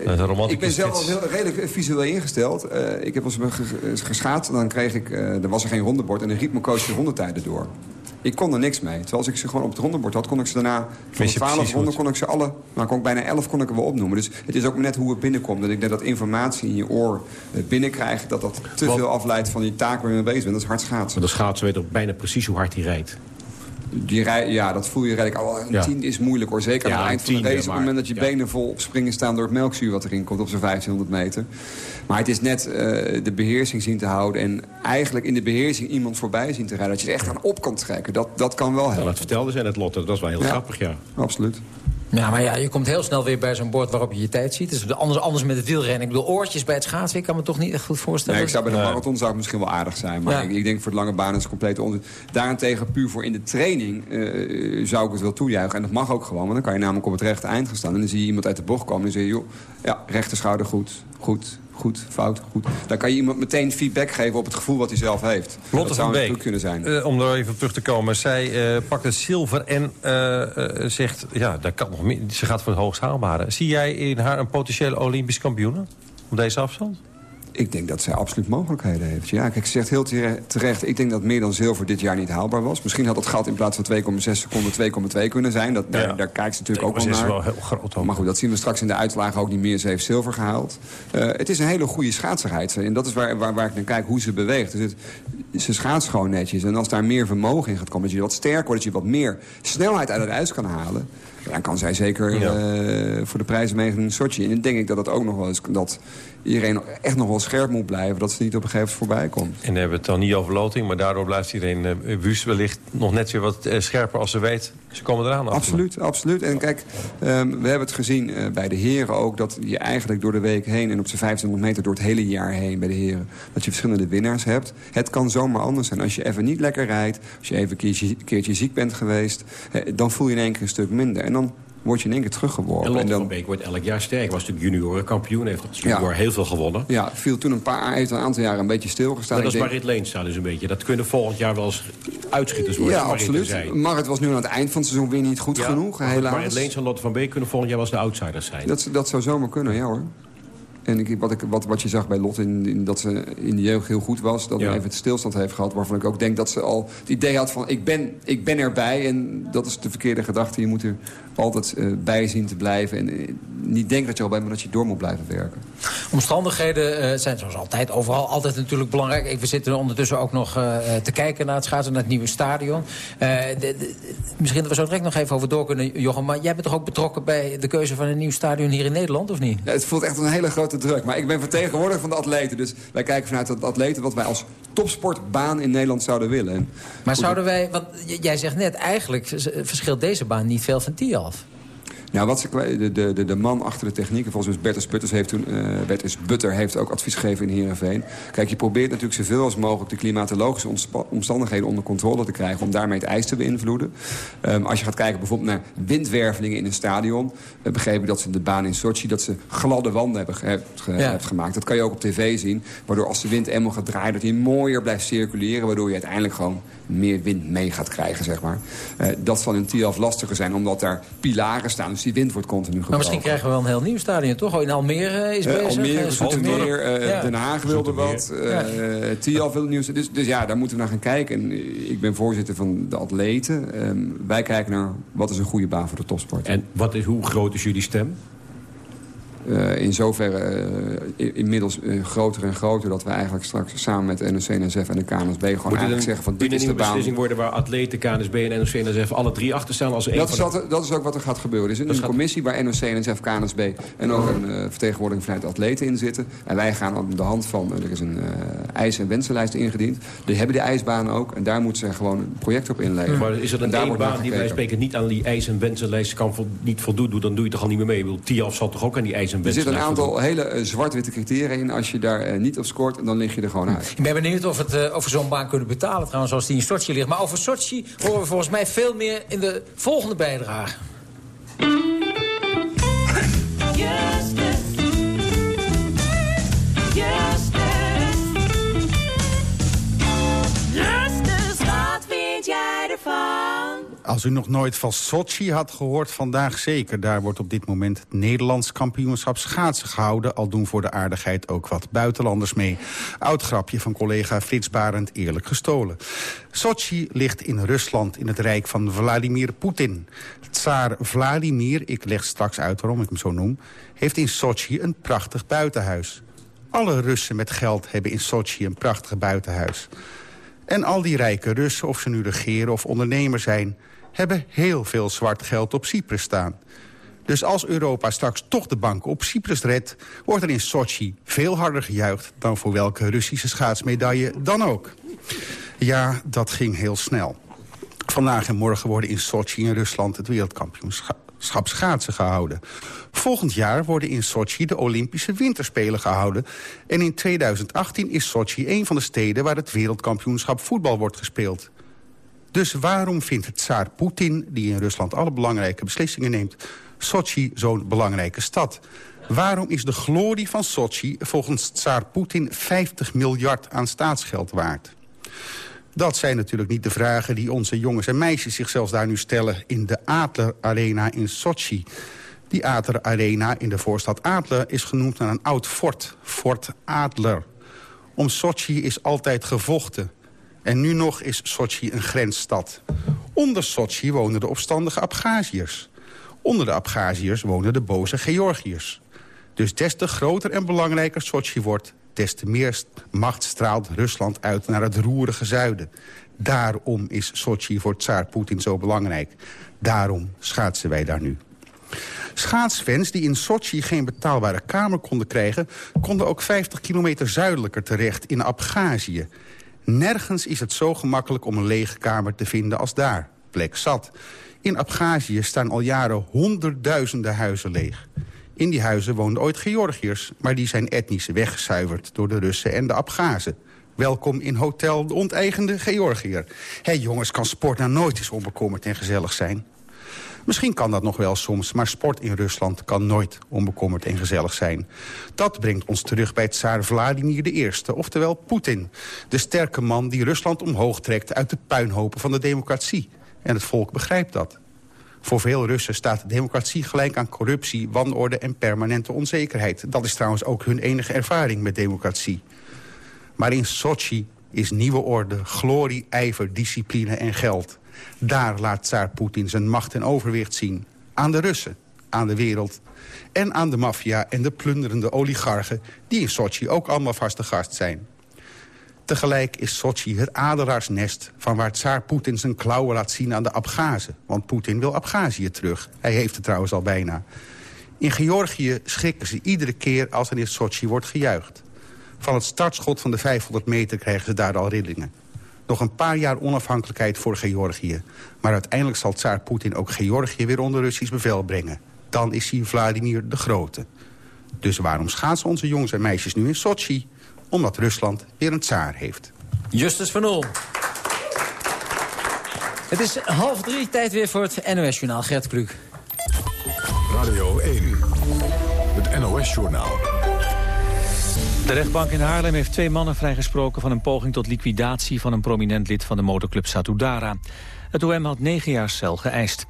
Uh, ik ben zelf al heel, redelijk visueel ingesteld. Uh, ik heb als geschaat, dan kreeg ik... Uh, er was er geen rondebord en dan riep mijn coach de rondetijden door. Ik kon er niks mee. Terwijl als ik ze gewoon op het rondebord had, kon ik ze daarna... Van de 12 ronden kon ik ze alle... Maar kon ik bijna 11 kon ik er wel opnoemen. Dus het is ook net hoe het binnenkomt. Dat ik denk dat informatie in je oor binnenkrijgt... dat dat te veel afleidt van die taak waar je mee bezig bent. Dat is hard schaatsen. De schaatsen weet ook bijna precies hoe hard hij rijdt. Die rij, ja, dat voel je redelijk al. Een ja. tien is moeilijk hoor. Zeker aan het eind van de race. Op het moment dat je benen vol op springen staan door het melkzuur wat erin komt op zo'n 1500 meter. Maar het is net uh, de beheersing zien te houden. En eigenlijk in de beheersing iemand voorbij zien te rijden. Dat je er echt aan op kan trekken. Dat, dat kan wel helpen. dat vertelde ze in het lot. Dat was wel heel grappig, ja. Absoluut. Ja, maar ja, je komt heel snel weer bij zo'n bord waarop je je tijd ziet. Dus anders, anders met het wielrennen. Ik bedoel, oortjes bij het schaatsen, ik kan me toch niet echt goed voorstellen. Nee, ik zou bij de marathon zou het misschien wel aardig zijn. Maar ja. ik, ik, denk voor de lange baan is het compleet onzin. Daarentegen, puur voor in de training, uh, zou ik het wel toejuichen. En dat mag ook gewoon, want dan kan je namelijk op het rechte eind gaan staan. En dan zie je iemand uit de bocht komen en dan zeg je, joh, ja, rechter schouder goed, goed, goed, fout, goed. Dan kan je iemand meteen feedback geven op het gevoel wat hij zelf heeft. Lotte dat van zou kunnen zijn. Uh, om er even op terug te komen. Zij uh, pakt het zilver en uh, zegt... ja, dat kan nog meer. ze gaat voor het hoogst haalbare. Zie jij in haar een potentiële Olympisch kampioen op deze afstand? Ik denk dat zij absoluut mogelijkheden heeft. Ja, kijk, ze zegt heel terecht... ik denk dat meer dan zilver dit jaar niet haalbaar was. Misschien had het gat in plaats van 2,6 seconden 2,2 kunnen zijn. Dat, daar, ja. daar kijkt ze natuurlijk ook wel naar. is wel heel groot. Ook. Maar goed, dat zien we straks in de uitslagen ook niet meer. Ze heeft zilver gehaald. Uh, het is een hele goede schaatserheid. En dat is waar, waar, waar ik naar kijk, hoe ze beweegt. Dus het, ze schaats gewoon netjes. En als daar meer vermogen in gaat komen... dat je wat sterker wordt, dat je wat meer snelheid uit het ijs kan halen... dan kan zij zeker ja. uh, voor de prijzen meegaan in Sochi. En dan denk ik dat dat ook nog wel eens... dat iedereen echt nog wel scherp moet blijven... dat ze niet op een gegeven moment voorbij komt. En dan hebben we het dan niet over loting... maar daardoor blijft iedereen uh, wust wellicht nog net weer wat uh, scherper als ze weet... ze komen eraan. Absoluut, absoluut. En kijk, um, we hebben het gezien uh, bij de heren ook... dat je eigenlijk door de week heen en op zijn 1500 meter... door het hele jaar heen bij de heren... dat je verschillende winnaars hebt. Het kan zomaar anders zijn. Als je even niet lekker rijdt... als je even een keertje, ziek bent geweest... dan voel je in één keer een stuk minder. En dan word je in één keer teruggeworpen. En Lotte en dan... van Beek wordt elk jaar sterk. was natuurlijk juniorenkampioen, heeft als junior ja. heel veel gewonnen. Ja, viel toen een paar heeft een aantal jaren een beetje stilgestaan. Maar dat is denk... Marit Leenstra dus een beetje. Dat kunnen volgend jaar wel eens uitschieters worden. Ja, absoluut. Marit was nu aan het eind van het seizoen weer niet goed ja, genoeg, helaas. Marit Leenstra en Lotte van Beek kunnen volgend jaar wel eens de outsiders zijn. Dat, dat zou zomaar kunnen, ja hoor. En ik, wat, ik, wat, wat je zag bij Lot, in, in, dat ze in de jeugd heel goed was... dat ja. even het stilstand heeft gehad, waarvan ik ook denk dat ze al het idee had van... ik ben, ik ben erbij en dat is de verkeerde gedachte. Je moet er altijd uh, bij zien te blijven. En uh, niet denken dat je al bent, maar dat je door moet blijven werken. Omstandigheden uh, zijn zoals altijd overal altijd natuurlijk belangrijk. We zitten ondertussen ook nog te kijken naar het schaatsen, naar het nieuwe stadion. De, de, misschien dat we zo direct nog even over door kunnen, Jochem. Maar jij bent toch ook betrokken bij de keuze van een nieuw stadion hier in Nederland, of niet? Ja, het voelt echt een hele grote druk. Maar ik ben vertegenwoordiger van de atleten. Dus wij kijken vanuit de atleten wat wij als topsportbaan in Nederland zouden willen. En maar zouden wij, want jij zegt net, eigenlijk verschilt deze baan niet veel van TIAF. Nou, wat ze, de, de, de man achter de techniek, volgens mij Bertus Butters heeft toen, uh, Bertus Butter heeft ook advies gegeven in Heerenveen. Kijk, je probeert natuurlijk zoveel als mogelijk de klimatologische omstandigheden onder controle te krijgen om daarmee het ijs te beïnvloeden. Um, als je gaat kijken bijvoorbeeld naar windwervelingen in een stadion, uh, begreep ik dat ze de baan in Sochi, dat ze gladde wanden hebben ge, ge, ja. gemaakt. Dat kan je ook op tv zien, waardoor als de wind eenmaal gaat draaien, dat hij mooier blijft circuleren, waardoor je uiteindelijk gewoon meer wind mee gaat krijgen, zeg maar. Uh, dat zal in Tialf lastiger zijn, omdat daar pilaren staan. Dus die wind wordt continu gebroken. Maar misschien krijgen we wel een heel nieuw stadion, toch? In Almere is uh, bezig. Almere, Zoetermeer, uh, ja. Den Haag wilde wat. Uh, ja. Tialf wil nieuws. Dus, dus ja, daar moeten we naar gaan kijken. En ik ben voorzitter van de atleten. Um, wij kijken naar wat is een goede baan voor de topsport. En wat is, hoe groot is jullie stem? Uh, in zoverre uh, inmiddels uh, groter en groter... dat we eigenlijk straks samen met NOC, NSF en de KNSB... gewoon Moet eigenlijk zeggen van dit is de baan... beslissing worden waar atleten, KNSB en NOC, NSF... alle drie achter staan als dat, is dat, dat is ook wat er gaat gebeuren. Er is een commissie waar NOC, NSF, KNSB... en ook een vertegenwoordiging vanuit de atleten in zitten. En wij gaan op de hand van... er is een ijs- en wensenlijst ingediend. Die hebben de ijsbanen ook. En daar moeten ze gewoon een project op inleveren. Maar is er een één baan die wij spreken niet aan die ijs- en wensenlijst... kan vo niet voldoen, dan doe je toch al niet meer mee? Ik bedoel, TIAF zal toch ook aan die er zitten een aantal hele uh, zwart-witte criteria in. Als je daar uh, niet op scoort, dan lig je er gewoon uit. Ik ben benieuwd of, het, uh, of we zo'n baan kunnen betalen, trouwens, zoals die in Sochi ligt. Maar over Sochi horen we volgens mij veel meer in de volgende bijdrage. Als u nog nooit van Sochi had gehoord, vandaag zeker. Daar wordt op dit moment het Nederlands kampioenschap schaatsen gehouden. Al doen voor de aardigheid ook wat buitenlanders mee. Oud grapje van collega Frits Barend eerlijk gestolen. Sochi ligt in Rusland, in het rijk van Vladimir Poetin. Tsaar Vladimir, ik leg straks uit waarom ik hem zo noem... heeft in Sochi een prachtig buitenhuis. Alle Russen met geld hebben in Sochi een prachtig buitenhuis. En al die rijke Russen, of ze nu regeren of ondernemer zijn hebben heel veel zwart geld op Cyprus staan. Dus als Europa straks toch de bank op Cyprus redt... wordt er in Sochi veel harder gejuicht dan voor welke Russische schaatsmedaille dan ook. Ja, dat ging heel snel. Vandaag en morgen worden in Sochi in Rusland het wereldkampioenschap schaatsen gehouden. Volgend jaar worden in Sochi de Olympische Winterspelen gehouden. En in 2018 is Sochi een van de steden waar het wereldkampioenschap voetbal wordt gespeeld. Dus waarom vindt het tsaar Poetin, die in Rusland alle belangrijke beslissingen neemt... Sochi zo'n belangrijke stad? Waarom is de glorie van Sochi volgens tsaar Poetin 50 miljard aan staatsgeld waard? Dat zijn natuurlijk niet de vragen die onze jongens en meisjes zichzelf daar nu stellen... in de Adler Arena in Sochi. Die Adler Arena in de voorstad Adler is genoemd naar een oud fort, Fort Adler. Om Sochi is altijd gevochten. En nu nog is Sochi een grensstad. Onder Sochi wonen de opstandige Abhaziërs. Onder de Abhaziërs wonen de boze Georgiërs. Dus des te groter en belangrijker Sochi wordt... des te meer macht straalt Rusland uit naar het roerige zuiden. Daarom is Sochi voor tsaar Poetin zo belangrijk. Daarom schaatsen wij daar nu. Schaatsfans die in Sochi geen betaalbare kamer konden krijgen... konden ook 50 kilometer zuidelijker terecht in Abhazië. Nergens is het zo gemakkelijk om een lege kamer te vinden als daar. Plek zat. In Abhazië staan al jaren honderdduizenden huizen leeg. In die huizen woonden ooit Georgiërs... maar die zijn etnisch weggezuiverd door de Russen en de Abhazen. Welkom in Hotel de Onteigende Georgiër. Hé jongens, kan sport nou nooit eens onbekommerd en gezellig zijn? Misschien kan dat nog wel soms, maar sport in Rusland kan nooit onbekommerd en gezellig zijn. Dat brengt ons terug bij tsaar Vladimir I, oftewel Poetin. De sterke man die Rusland omhoog trekt uit de puinhopen van de democratie. En het volk begrijpt dat. Voor veel Russen staat democratie gelijk aan corruptie, wanorde en permanente onzekerheid. Dat is trouwens ook hun enige ervaring met democratie. Maar in Sochi is nieuwe orde, glorie, ijver, discipline en geld. Daar laat Tsaar Poetin zijn macht en overwicht zien. Aan de Russen, aan de wereld en aan de maffia en de plunderende oligarchen... die in Sochi ook allemaal vaste gast zijn. Tegelijk is Sochi het adelaarsnest van waar Tsaar Poetin zijn klauwen laat zien aan de Abgazen. Want Poetin wil Abhazie terug. Hij heeft het trouwens al bijna. In Georgië schrikken ze iedere keer als er in Sochi wordt gejuicht. Van het startschot van de 500 meter krijgen ze daar al rillingen. Nog een paar jaar onafhankelijkheid voor Georgië. Maar uiteindelijk zal Tsaar Poetin ook Georgië weer onder Russisch bevel brengen. Dan is hij Vladimir de Grote. Dus waarom schaatsen onze jongens en meisjes nu in Sochi? Omdat Rusland weer een tsaar heeft. Justus van Oel. Het is half drie, tijd weer voor het NOS-journaal. Gert Kluk. Radio 1, het NOS-journaal. De rechtbank in Haarlem heeft twee mannen vrijgesproken... van een poging tot liquidatie van een prominent lid van de motorclub Satudara. Het OM had negen jaar cel geëist.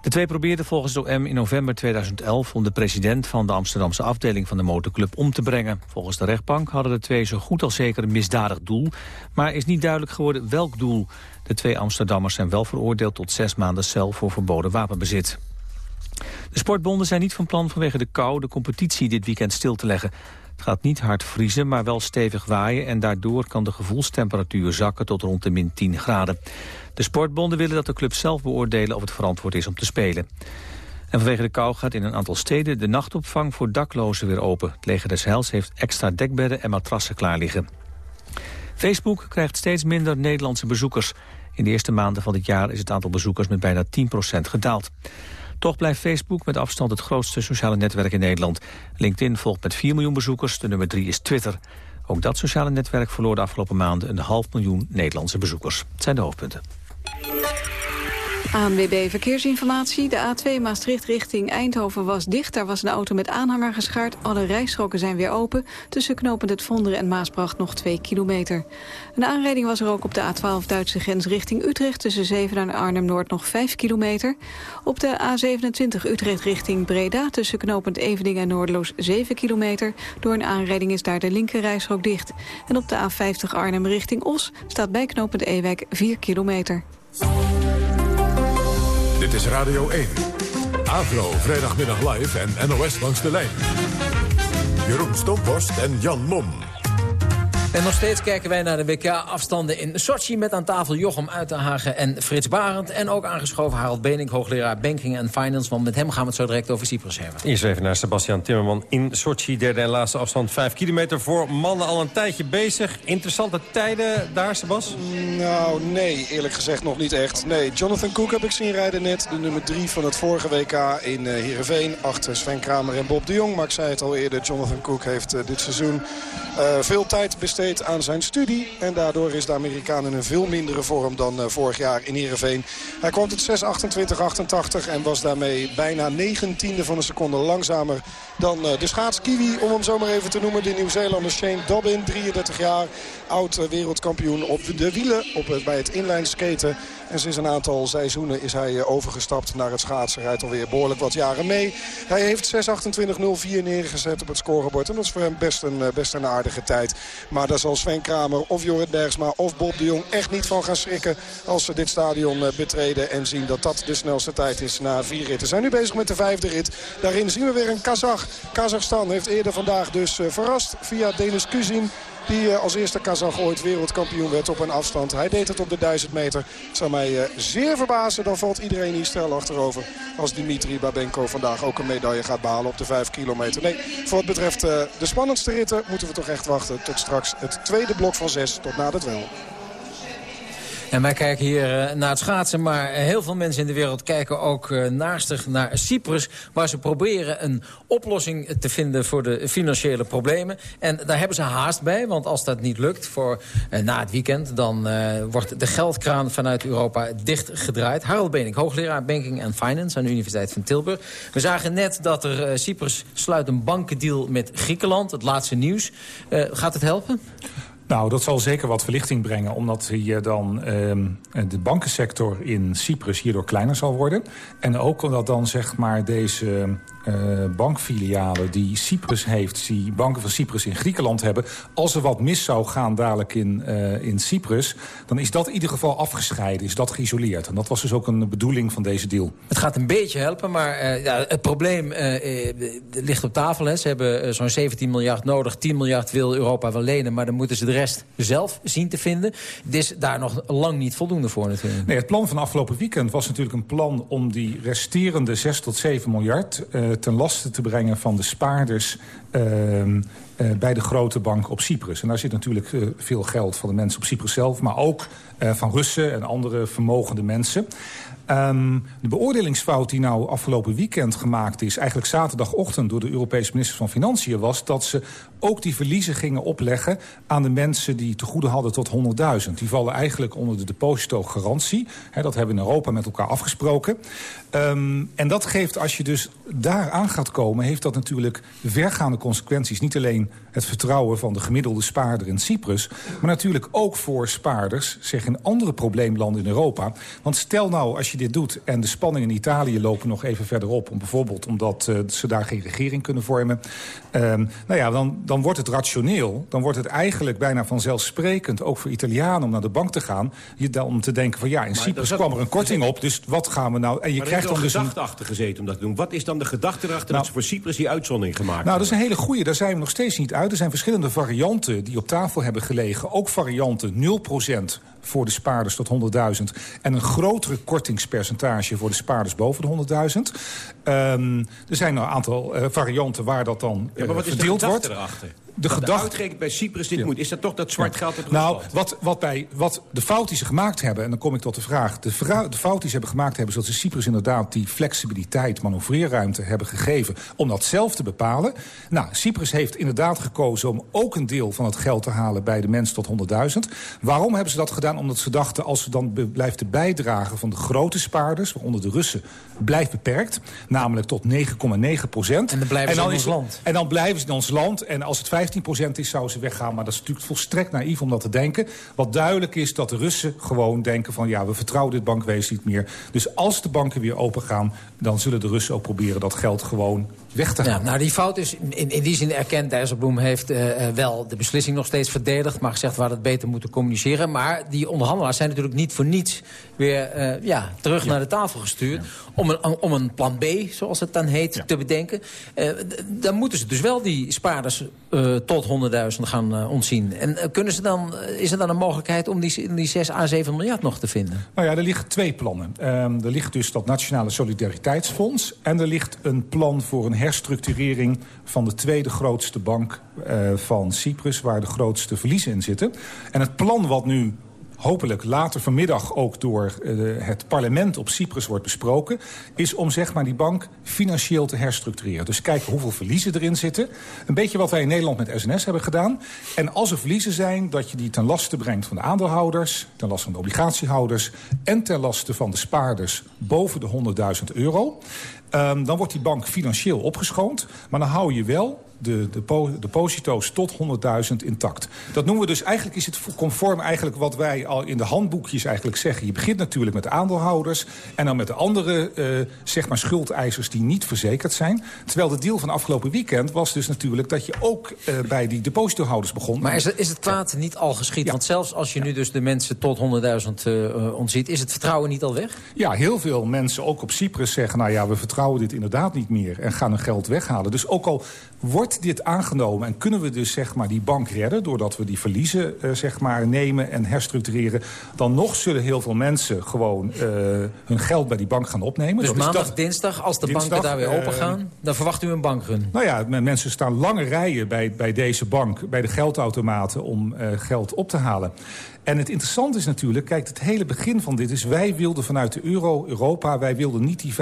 De twee probeerden volgens het OM in november 2011... om de president van de Amsterdamse afdeling van de motorclub om te brengen. Volgens de rechtbank hadden de twee zo goed als zeker een misdadig doel... maar is niet duidelijk geworden welk doel. De twee Amsterdammers zijn wel veroordeeld tot zes maanden cel... voor verboden wapenbezit. De sportbonden zijn niet van plan vanwege de kou... de competitie dit weekend stil te leggen. Het gaat niet hard vriezen, maar wel stevig waaien... en daardoor kan de gevoelstemperatuur zakken tot rond de min 10 graden. De sportbonden willen dat de club zelf beoordelen of het verantwoord is om te spelen. En vanwege de kou gaat in een aantal steden de nachtopvang voor daklozen weer open. Het leger des Heils heeft extra dekbedden en matrassen klaar liggen. Facebook krijgt steeds minder Nederlandse bezoekers. In de eerste maanden van dit jaar is het aantal bezoekers met bijna 10% gedaald. Toch blijft Facebook met afstand het grootste sociale netwerk in Nederland. LinkedIn volgt met 4 miljoen bezoekers, de nummer 3 is Twitter. Ook dat sociale netwerk verloor de afgelopen maanden een half miljoen Nederlandse bezoekers. Het zijn de hoofdpunten. ANWB Verkeersinformatie. De A2 Maastricht richting Eindhoven was dicht. Daar was een auto met aanhanger geschaard. Alle rijstroken zijn weer open. Tussen knopend het Vonderen en Maasbracht nog 2 kilometer. Een aanrijding was er ook op de A12 Duitse grens richting Utrecht. Tussen Zeven en Arnhem-Noord nog 5 kilometer. Op de A27 Utrecht richting Breda. Tussen knopend Evening en Noordloos 7 kilometer. Door een aanrijding is daar de linker rijstrook dicht. En op de A50 Arnhem richting Os staat bij knopend Ewijk 4 kilometer. Dit is Radio 1. Avro, vrijdagmiddag live en NOS langs de lijn. Jeroen Stomborst en Jan Mom. En nog steeds kijken wij naar de WK-afstanden in Sochi... met aan tafel Jochem Uitenhagen en Frits Barend. En ook aangeschoven Harald Benink, hoogleraar Banking en Finance. Want met hem gaan we het zo direct over Cyprus hebben. Eerst even naar Sebastian Timmerman in Sochi. Derde en laatste afstand 5 kilometer voor mannen al een tijdje bezig. Interessante tijden daar, Sebas? Nou, nee, eerlijk gezegd nog niet echt. Nee, Jonathan Cook heb ik zien rijden net. De nummer 3 van het vorige WK in uh, Heerenveen. Achter Sven Kramer en Bob de Jong. Maar ik zei het al eerder, Jonathan Cook heeft uh, dit seizoen uh, veel tijd besteed aan zijn studie. En daardoor is de Amerikaan in een veel mindere vorm dan uh, vorig jaar in Heerenveen. Hij kwam tot 6.28.88 en was daarmee bijna 19e van een seconde langzamer dan uh, de schaatskiwi. Om hem zo maar even te noemen. De Nieuw-Zeelander Shane Dobbin, 33 jaar. Oud uh, wereldkampioen op de wielen op bij het inline skaten. En sinds een aantal seizoenen is hij uh, overgestapt naar het schaatsen. Rijdt alweer behoorlijk wat jaren mee. Hij heeft 6.28.04 neergezet op het scorebord. En dat is voor hem best een, best een aardige tijd. Maar daar zal Sven Kramer of Jorrit Bergsma of Bob de Jong echt niet van gaan schrikken... als ze dit stadion betreden en zien dat dat de snelste tijd is na vier ritten. Zijn nu bezig met de vijfde rit. Daarin zien we weer een Kazach. Kazachstan heeft eerder vandaag dus verrast via Denis Kuzin. Die als eerste Kazach ooit wereldkampioen werd op een afstand. Hij deed het op de 1000 meter. Het zou mij zeer verbazen. Dan valt iedereen hier stel achterover. Als Dimitri Babenko vandaag ook een medaille gaat behalen op de 5 kilometer. Nee, voor wat betreft de spannendste ritten moeten we toch echt wachten. Tot straks het tweede blok van 6 tot na het wel. En wij kijken hier naar het schaatsen, maar heel veel mensen in de wereld kijken ook naastig naar Cyprus. Waar ze proberen een oplossing te vinden voor de financiële problemen. En daar hebben ze haast bij, want als dat niet lukt voor na het weekend... dan wordt de geldkraan vanuit Europa dichtgedraaid. Harold Benink, hoogleraar Banking and Finance aan de Universiteit van Tilburg. We zagen net dat er Cyprus sluit een bankendeal met Griekenland. Het laatste nieuws. gaat het helpen? Nou, dat zal zeker wat verlichting brengen... omdat je dan ehm, de bankensector in Cyprus hierdoor kleiner zal worden. En ook omdat dan zeg maar deze uh, bankfilialen die Cyprus heeft... die banken van Cyprus in Griekenland hebben... als er wat mis zou gaan dadelijk in, uh, in Cyprus... dan is dat in ieder geval afgescheiden, is dat geïsoleerd. En dat was dus ook een bedoeling van deze deal. Het gaat een beetje helpen, maar uh, ja, het probleem ligt op tafel. Hè. Ze hebben zo'n 17 miljard nodig, 10 miljard wil Europa wel lenen... maar dan moeten ze de rest zelf zien te vinden. Het is daar nog lang niet voldoende voor natuurlijk. Nee, het plan van afgelopen weekend was natuurlijk een plan... om die resterende 6 tot 7 miljard ten laste te brengen van de spaarders... Uh, uh, bij de grote bank op Cyprus. En daar zit natuurlijk uh, veel geld van de mensen op Cyprus zelf... maar ook van Russen en andere vermogende mensen. Um, de beoordelingsfout die nou afgelopen weekend gemaakt is... eigenlijk zaterdagochtend door de Europese minister van Financiën... was dat ze ook die verliezen gingen opleggen aan de mensen die te goede hadden tot 100.000. Die vallen eigenlijk onder de depositogarantie. Dat hebben we in Europa met elkaar afgesproken. Um, en dat geeft, als je dus daar aan gaat komen... heeft dat natuurlijk vergaande consequenties. Niet alleen het vertrouwen van de gemiddelde spaarder in Cyprus... maar natuurlijk ook voor spaarders zeg, in andere probleemlanden in Europa. Want stel nou, als je dit doet en de spanningen in Italië lopen nog even verderop... Om bijvoorbeeld omdat uh, ze daar geen regering kunnen vormen... Um, nou ja, dan wordt het rationeel. Dan wordt het eigenlijk bijna vanzelfsprekend, ook voor Italianen... om naar de bank te gaan, je, om te denken van ja, in Cyprus kwam er een korting op... dus wat gaan we nou... En je maar krijgt dan dus gedachte achter gezeten om dat te doen. Wat is dan de gedachte erachter nou, dat ze voor Cyprus die uitzondering gemaakt Nou, dat is een hele goede. Daar zijn we nog steeds niet uit. Er zijn verschillende varianten die op tafel hebben gelegen. Ook varianten 0% voor de spaarders tot 100.000... en een grotere kortingspercentage voor de spaarders boven de 100.000. Um, er zijn een aantal uh, varianten waar dat dan uh, ja, maar wat is verdeeld de wordt. Erachter? De gedachte bij Cyprus dit ja. moet. Is dat toch dat zwart geld dat Nou, wat, wat, bij, wat de fout die ze gemaakt hebben... en dan kom ik tot de vraag... de, vra de fout die ze hebben gemaakt hebben... zodat ze Cyprus inderdaad die flexibiliteit, manoeuvreerruimte hebben gegeven... om dat zelf te bepalen. Nou, Cyprus heeft inderdaad gekozen om ook een deel van het geld te halen... bij de mensen tot 100.000. Waarom hebben ze dat gedaan? Omdat ze dachten, als ze dan blijft de bijdrage van de grote spaarders... waaronder de Russen, blijft beperkt. Namelijk tot 9,9 procent. En dan blijven en dan ze in ons land. En dan blijven ze in ons land. En als het 15% is, zouden ze weggaan. Maar dat is natuurlijk volstrekt naïef om dat te denken. Wat duidelijk is dat de Russen gewoon denken van... ja, we vertrouwen dit bankwezen niet meer. Dus als de banken weer open gaan... dan zullen de Russen ook proberen dat geld gewoon weg te gaan. Ja, nou, die fout is in, in die zin erkend. Dijsselbloem heeft uh, wel de beslissing nog steeds verdedigd... maar gezegd waar het beter moeten communiceren. Maar die onderhandelaars zijn natuurlijk niet voor niets... weer uh, ja, terug ja. naar de tafel gestuurd... Ja. Om, een, om een plan B, zoals het dan heet, te bedenken. Uh, dan moeten ze dus wel die spaarders tot 100.000 gaan ontzien. En kunnen ze dan, is er dan een mogelijkheid om die, die 6 à 7 miljard nog te vinden? Nou ja, er liggen twee plannen. Um, er ligt dus dat Nationale Solidariteitsfonds... en er ligt een plan voor een herstructurering van de tweede grootste bank uh, van Cyprus... waar de grootste verliezen in zitten. En het plan wat nu hopelijk later vanmiddag ook door uh, het parlement op Cyprus wordt besproken... is om zeg maar, die bank financieel te herstructureren. Dus kijken hoeveel verliezen erin zitten. Een beetje wat wij in Nederland met SNS hebben gedaan. En als er verliezen zijn, dat je die ten laste brengt van de aandeelhouders... ten laste van de obligatiehouders en ten laste van de spaarders boven de 100.000 euro... Um, dan wordt die bank financieel opgeschoond. Maar dan hou je wel de, de deposito's tot 100.000 intact. Dat noemen we dus, eigenlijk is het conform eigenlijk wat wij al in de handboekjes eigenlijk zeggen. Je begint natuurlijk met de aandeelhouders en dan met de andere uh, zeg maar schuldeisers die niet verzekerd zijn. Terwijl de deal van afgelopen weekend was dus natuurlijk dat je ook uh, bij die depositohouders begon. Maar is het, is het kwaad ja. niet al geschied? Ja. Want zelfs als je nu dus de mensen tot 100.000 uh, ontziet, is het vertrouwen niet al weg? Ja, heel veel mensen, ook op Cyprus, zeggen nou ja, we vertrouwen dit inderdaad niet meer en gaan hun geld weghalen. Dus ook al wordt dit aangenomen en kunnen we dus zeg maar, die bank redden... doordat we die verliezen uh, zeg maar, nemen en herstructureren... dan nog zullen heel veel mensen gewoon uh, hun geld bij die bank gaan opnemen. Dus dat maandag, dat, dinsdag, als de dinsdag, banken daar weer open gaan... Dan verwacht u een bankrun? Nou ja, mensen staan lange rijen bij, bij deze bank, bij de geldautomaten... om geld op te halen. En het interessante is natuurlijk, kijk, het hele begin van dit is... wij wilden vanuit de euro, Europa, wij wilden niet die 5,8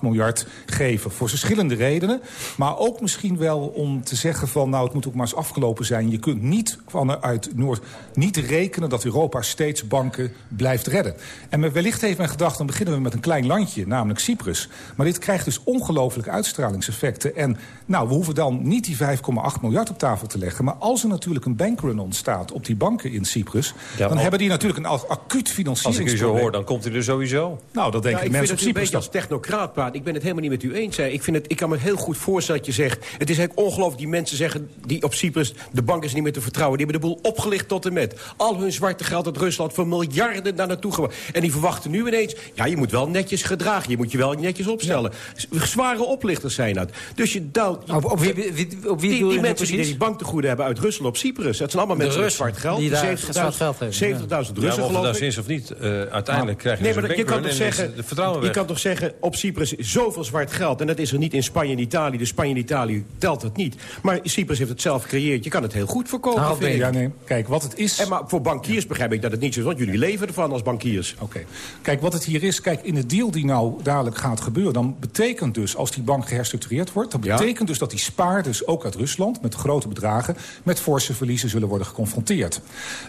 miljard geven. Voor verschillende redenen. Maar ook misschien wel om te zeggen van... nou, het moet ook maar eens afgelopen zijn. Je kunt niet vanuit Noord niet rekenen dat Europa steeds banken blijft redden. En wellicht heeft men gedacht, dan beginnen we met een klein landje, namelijk Cyprus. Maar dit krijgt dus ongelooflijke uitstralingseffecten. En nou, we hoeven dan niet die 5,8 miljard op tafel te leggen. Maar als er natuurlijk een bankrun ontstaat op die banken in Cyprus... dan al- hebben die natuurlijk een acuut Als financieringsprobleem. ik u zo hoor, dan komt hij er sowieso. Nou, dat denken Ja, ik mensen vind op het u een Cyprus. beetje als technocraat praat. Ik ben het helemaal niet met u eens. hè. Ik, vind het, ik kan me heel goed voorstellen dat je zegt... het is eigenlijk ongelooflijk die mensen zeggen... die op Cyprus, de bank is niet meer te vertrouwen. Die hebben de boel opgelicht tot en met. Al hun zwarte geld uit Rusland voor miljarden daar naartoe gebracht. En die verwachten nu ineens... ja, je moet wel netjes gedragen. Je moet je wel netjes opstellen. Zware oplichters zijn dat. Dus je duwt... Op, op wie, wie, op wie die, doe die mensen die precies? die banktegoeden hebben uit Rusland op Cyprus. Dat zijn allemaal mensen met zwart geld. die daar 70.000 zwart geld hebben, 70.000 Ja, Russen, het geloof nou ik. zo is of niet, eh, uiteindelijk krijg je Nee, dus maar een je kan toch en zeggen, is de vertrouwen je weg. kan toch zeggen, op Cyprus zoveel zwart geld... en dat is er niet in Spanje en Italië. Dus Spanje en Italië telt het niet. Maar Cyprus heeft het zelf gecreëerd. Je kan het heel goed verkopen, Nou, vind ik. ja, nee. Kijk, wat het is... En maar voor bankiers begrijp ik dat het niet zo is. Want jullie leven ervan als bankiers. Oké. Kijk, wat het hier is, kijk, in de deal die nou dadelijk gaat gebeuren... dan betekent dus, als die bank geherstructureerd wordt... dat Ja. betekent dus dat die spaarders, ook uit Rusland... met grote bedragen, met forse verliezen zullen worden geconfronteerd.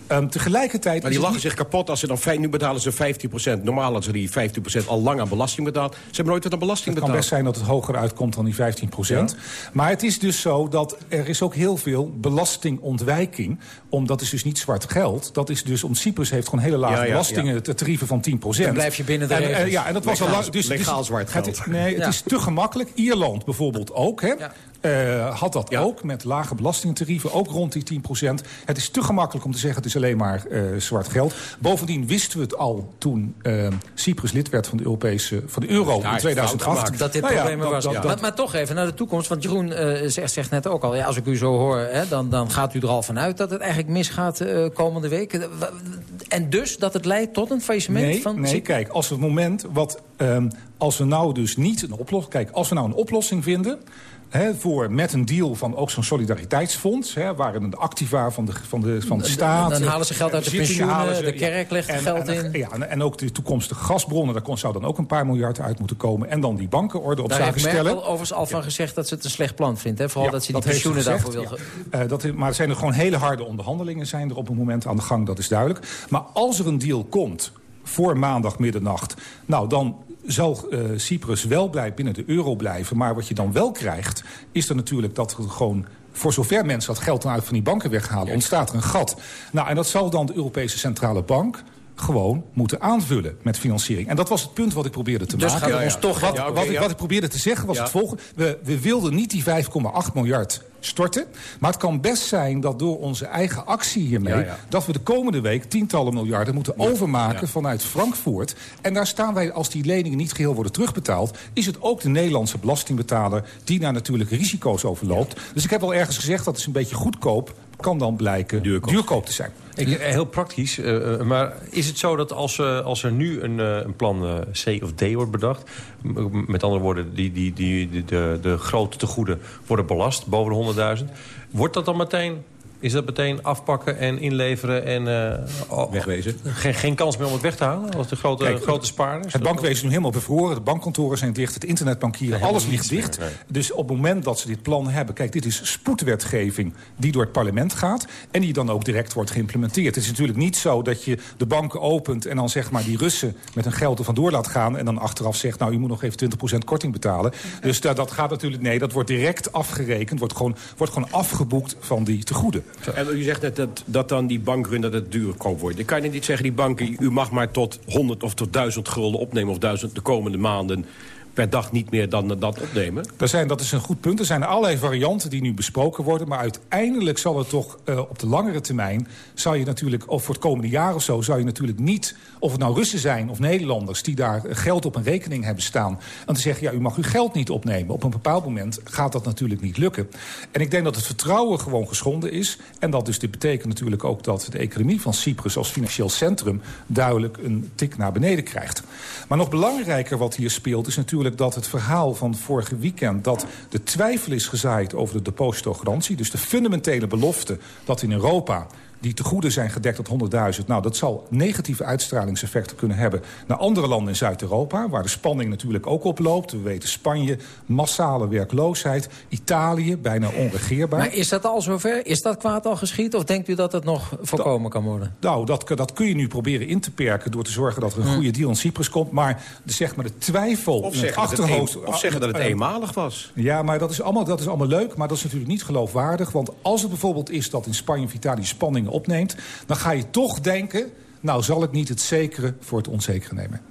Ehm, tegelijkertijd... Maar die lachen zich kapot als ze dan... Nu betalen ze 15% Normaal hadden ze die 15% al lang aan belasting betaald. Ze hebben nooit wat aan belasting Het kan betaald. best zijn dat het hoger uitkomt dan die 15% Maar het is dus zo dat er is ook heel veel belastingontwijking. Omdat is dus niet zwart geld. Dat is dus, om Cyprus heeft gewoon hele lage Ja, ja, belastingen, ja. te tarieven van 10% Dan blijf je binnen de en, eh, regels. ja, en dat was al Legaal- lang. Dus, legaal dus- zwart het- geld. nee, het Ja. is te gemakkelijk. Ierland bijvoorbeeld ook, hè? Eh, had dat ook met lage belastingtarieven, ook rond die 10% Het is te gemakkelijk om te zeggen het is alleen maar eh, zwart geld. Bovendien wisten we het al toen eh, Cyprus lid werd van de, Europese, van de euro in is fout 2008. gemaakt. Dat dit Nou ja, probleem was. dat- Ja. dat- maar, maar toch even naar de toekomst. Want Jeroen eh, zegt, zegt net ook al... Ja, als ik u zo hoor, hè, dan, dan gaat u er al vanuit... dat het eigenlijk misgaat eh, komende week. Wa- En dus dat het leidt tot een faillissement Nee, van... nee kijk, als het moment wat... ehm, als we nou dus niet een oplossing... Kijk, als we nou een oplossing vinden... Voor, met een deal van ook zo'n solidariteitsfonds... Hè, waarin de activa van de, van de, van de staat... dan halen ze geld uit de pensioenen, de kerk legt en, geld en, in. Ja, en, en ook de toekomstige gasbronnen, daar kon, zou dan ook een paar miljard uit moeten komen. En dan die bankenorde op Daar zaken heeft stellen. Merkel overigens al van gezegd dat ze het een slecht plan vindt. Hè? Vooral Ja, dat ze die heeft pensioenen gezegd, daarvoor wil... ja. Eh, dat is, maar er zijn er gewoon hele harde onderhandelingen zijn er op het moment aan de gang, dat is duidelijk. Maar als er een deal komt voor maandag middernacht... nou, dan zal eh, Cyprus wel blij, binnen de euro blijven. Maar wat je dan wel krijgt, is er natuurlijk dat er gewoon... Voor zover mensen dat geld dan uit van die banken weghalen, ontstaat er een gat. Nou, en dat zal dan de Europese Centrale Bank gewoon moeten aanvullen met financiering. En dat was het punt wat ik probeerde te Dus maken. het ons toch- wat, Ja, wat, ik, wat ik probeerde te zeggen was Ja. het volgende. We, we wilden niet die 5,8 miljard storten. Maar het kan best zijn dat door onze eigen actie hiermee... Ja, ja. dat we de komende week tientallen miljarden moeten overmaken vanuit Frankfurt. En daar staan wij, als die leningen niet geheel worden terugbetaald... is het ook de Nederlandse belastingbetaler die daar natuurlijk risico's overloopt. Dus ik heb al ergens gezegd dat is een beetje goedkoop... kan dan blijken duurkoop, te zijn. Eh, heel praktisch, eh, eh, maar is het zo dat als, als er nu een, een plan C of D wordt bedacht... met andere woorden, die, die, die, die- de, de grote tegoeden worden belast, boven de 100.000... wordt dat dan meteen, is dat meteen afpakken en inleveren en... eh, Wegwezen? Geen, geen kans meer om het weg te halen als de grote, Kijk, grote spaarders? Het bankwezen is nu helemaal bevroren. De bankkantoren zijn dicht. Het internetbankieren, alles ligt meer, dicht. nee. Dus op het moment dat ze dit plan hebben... Kijk, dit is spoedwetgeving die door het parlement gaat... en die dan ook direct wordt geïmplementeerd. Het is natuurlijk niet zo dat je de banken opent... en dan zeg maar die Russen met hun geld er vandoor laat gaan... en dan achteraf zegt, nou, u moet nog even 20% korting betalen. Dus dat, dat gaat natuurlijk... Nee, dat wordt direct afgerekend. Wordt gewoon, wordt gewoon afgeboekt van die tegoeden. En u zegt net dat, dat dan die bankrun dat het duurkoop wordt. Ik kan je niet zeggen, die banken, u mag maar tot 100 of tot 1000 gulden opnemen... of 1000 de komende maanden per dag niet meer dan dat opnemen. Er zijn, dat is een goed punt. Er zijn allerlei varianten die nu besproken worden. Maar uiteindelijk zal het toch eh, op de langere termijn... zou je natuurlijk, of voor het komende jaar of zo... zou je natuurlijk niet, of het nou Russen zijn of Nederlanders... die daar eh, geld op een rekening hebben staan... en te zeggen, ja, u mag uw geld niet opnemen. Op een bepaald moment gaat dat natuurlijk niet lukken. En ik denk dat het vertrouwen gewoon geschonden is. En dat dus dit betekent natuurlijk ook dat de economie van Cyprus... als financieel centrum duidelijk een tik naar beneden krijgt. Maar nog belangrijker wat hier speelt is natuurlijk dat het verhaal van vorige weekend... dat de twijfel is gezaaid over de depositogarantie. Dus de fundamentele belofte dat in Europa die te goede zijn gedekt tot 100.000. Nou, dat zal negatieve uitstralingseffecten kunnen hebben... naar andere landen in Zuid-Europa, waar de spanning natuurlijk ook oploopt. We weten Spanje, massale werkloosheid. Italië, bijna onregeerbaar. Maar is dat al zover? Is dat kwaad al geschied? Of denkt u dat het nog voorkomen kan worden? Nou, dat, dat kun je nu proberen in te perken... door te zorgen dat er een goede deal in Cyprus komt. Maar de, zeg maar de twijfel Of in het zeggen, dat het achterhoofd... een- of zeggen dat het eh, eenmalig was. Ja, maar dat is, allemaal, dat is allemaal leuk, maar dat is natuurlijk niet geloofwaardig. Want als het bijvoorbeeld is dat in Spanje of Italië opneemt... dan ga je toch denken, nou zal ik niet het zekere voor het onzekere nemen.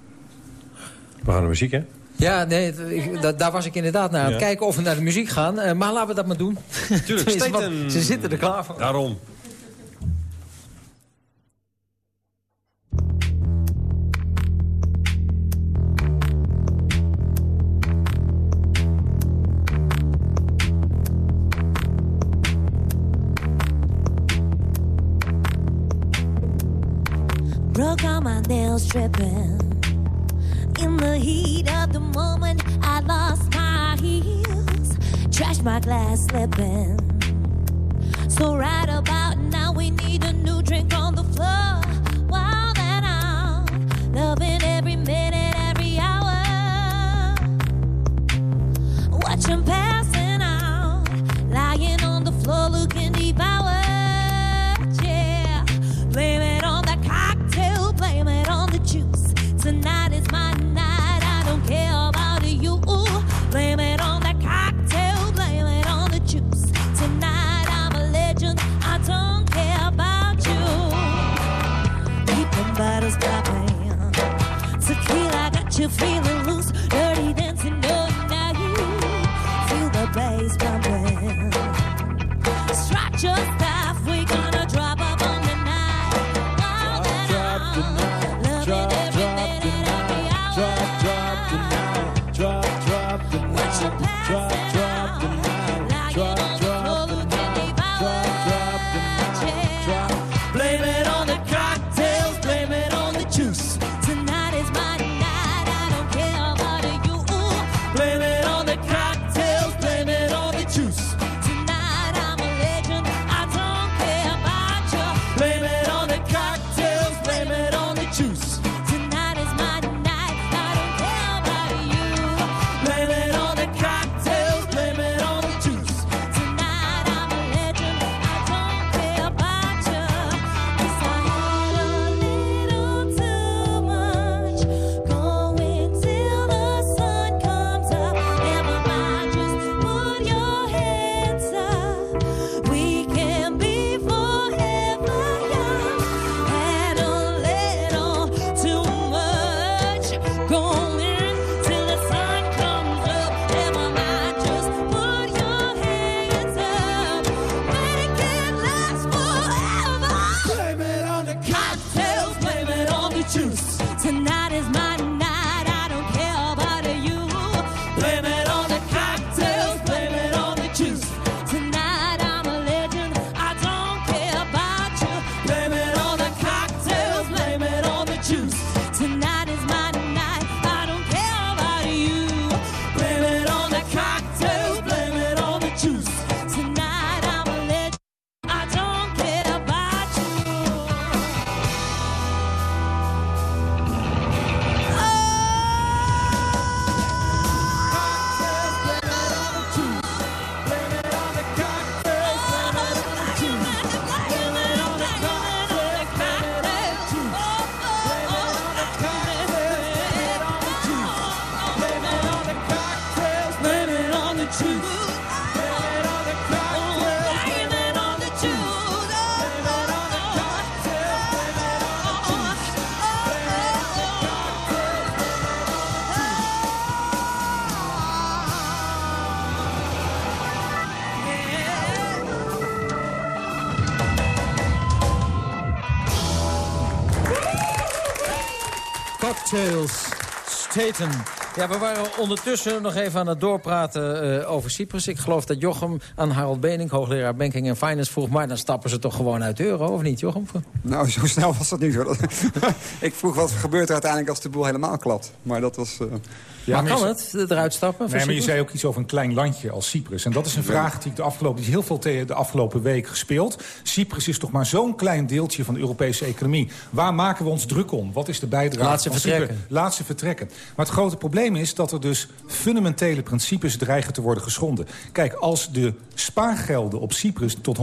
We gaan naar muziek, hè? Ja, nee, daar was ik inderdaad naar aan het Ja. kijken of we naar de muziek gaan. Eh, maar laten we dat maar doen. Tuurlijk, Tenminste. Ze zitten er klaar voor. Daarom. Broke all my nails tripping. In the heat of the moment, I lost my heels. Trashed my glass slipping. So right about now, we need a new drink on the floor. Wild and out, loving Staten. Ja, we waren ondertussen nog even aan het doorpraten eh, over Cyprus. Ik geloof dat Jochem aan Harold Benink, hoogleraar Banking en Finance, vroeg... maar dan stappen ze toch gewoon uit de euro, of niet, Jochem? Nou, zo snel was dat niet hoor. ik vroeg wat gebeurt er uiteindelijk als de boel helemaal klapt. Maar dat was... eh, maar maar kan is- het, eruit stappen? Nee, maar je zei ook iets over een klein landje als Cyprus. En dat is een vraag die ik de afgelopen, die is heel veel de afgelopen week gespeeld. Cyprus is toch maar zo'n klein deeltje van de Europese economie. Waar maken we ons druk om? Wat is de bijdrage Laat ze van vertrekken. Cyprus? Laat ze vertrekken. Maar het grote probleem is dat er dus fundamentele principes dreigen te worden geschonden. Kijk, als de spaargelden op Cyprus tot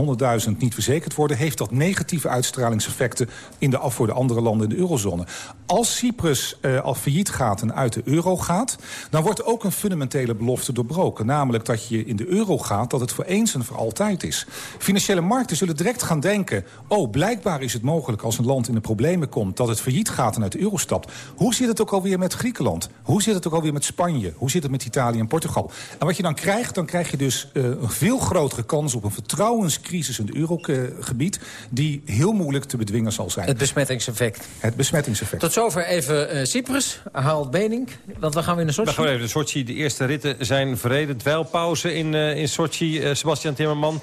100.000 niet verzekerd worden... heeft dat negatieve uitstralingseffecten in de, af voor de andere landen in de eurozone. Als Cyprus eh, al failliet gaat en uit de euro gaat... dan wordt ook een fundamentele belofte doorbroken. Namelijk dat je in de euro gaat, dat het voor eens en voor altijd is. Financiële markten zullen direct gaan denken... oh, blijkbaar is het mogelijk als een land in de problemen komt... dat het failliet gaat en uit de euro stapt. Hoe zit het ook alweer met Griekenland? Hoe zit het ook alweer met Spanje? Hoe zit het met Italië en Portugal? En wat je dan krijgt, dan krijg je dus eh, een veel grotere kans... op een vertrouwenscrisis in het eurogebied... die heel moeilijk te bedwingen zal zijn. Het besmettingseffect. Het besmettingseffect. Tot zover even eh, Cyprus, Harold Benink. Want we gaan weer naar Sochi. Dan gaan we even naar Sochi. De eerste ritten zijn verreden. Dweilpauze in, eh, in Sochi, eh, Sebastian Timmerman.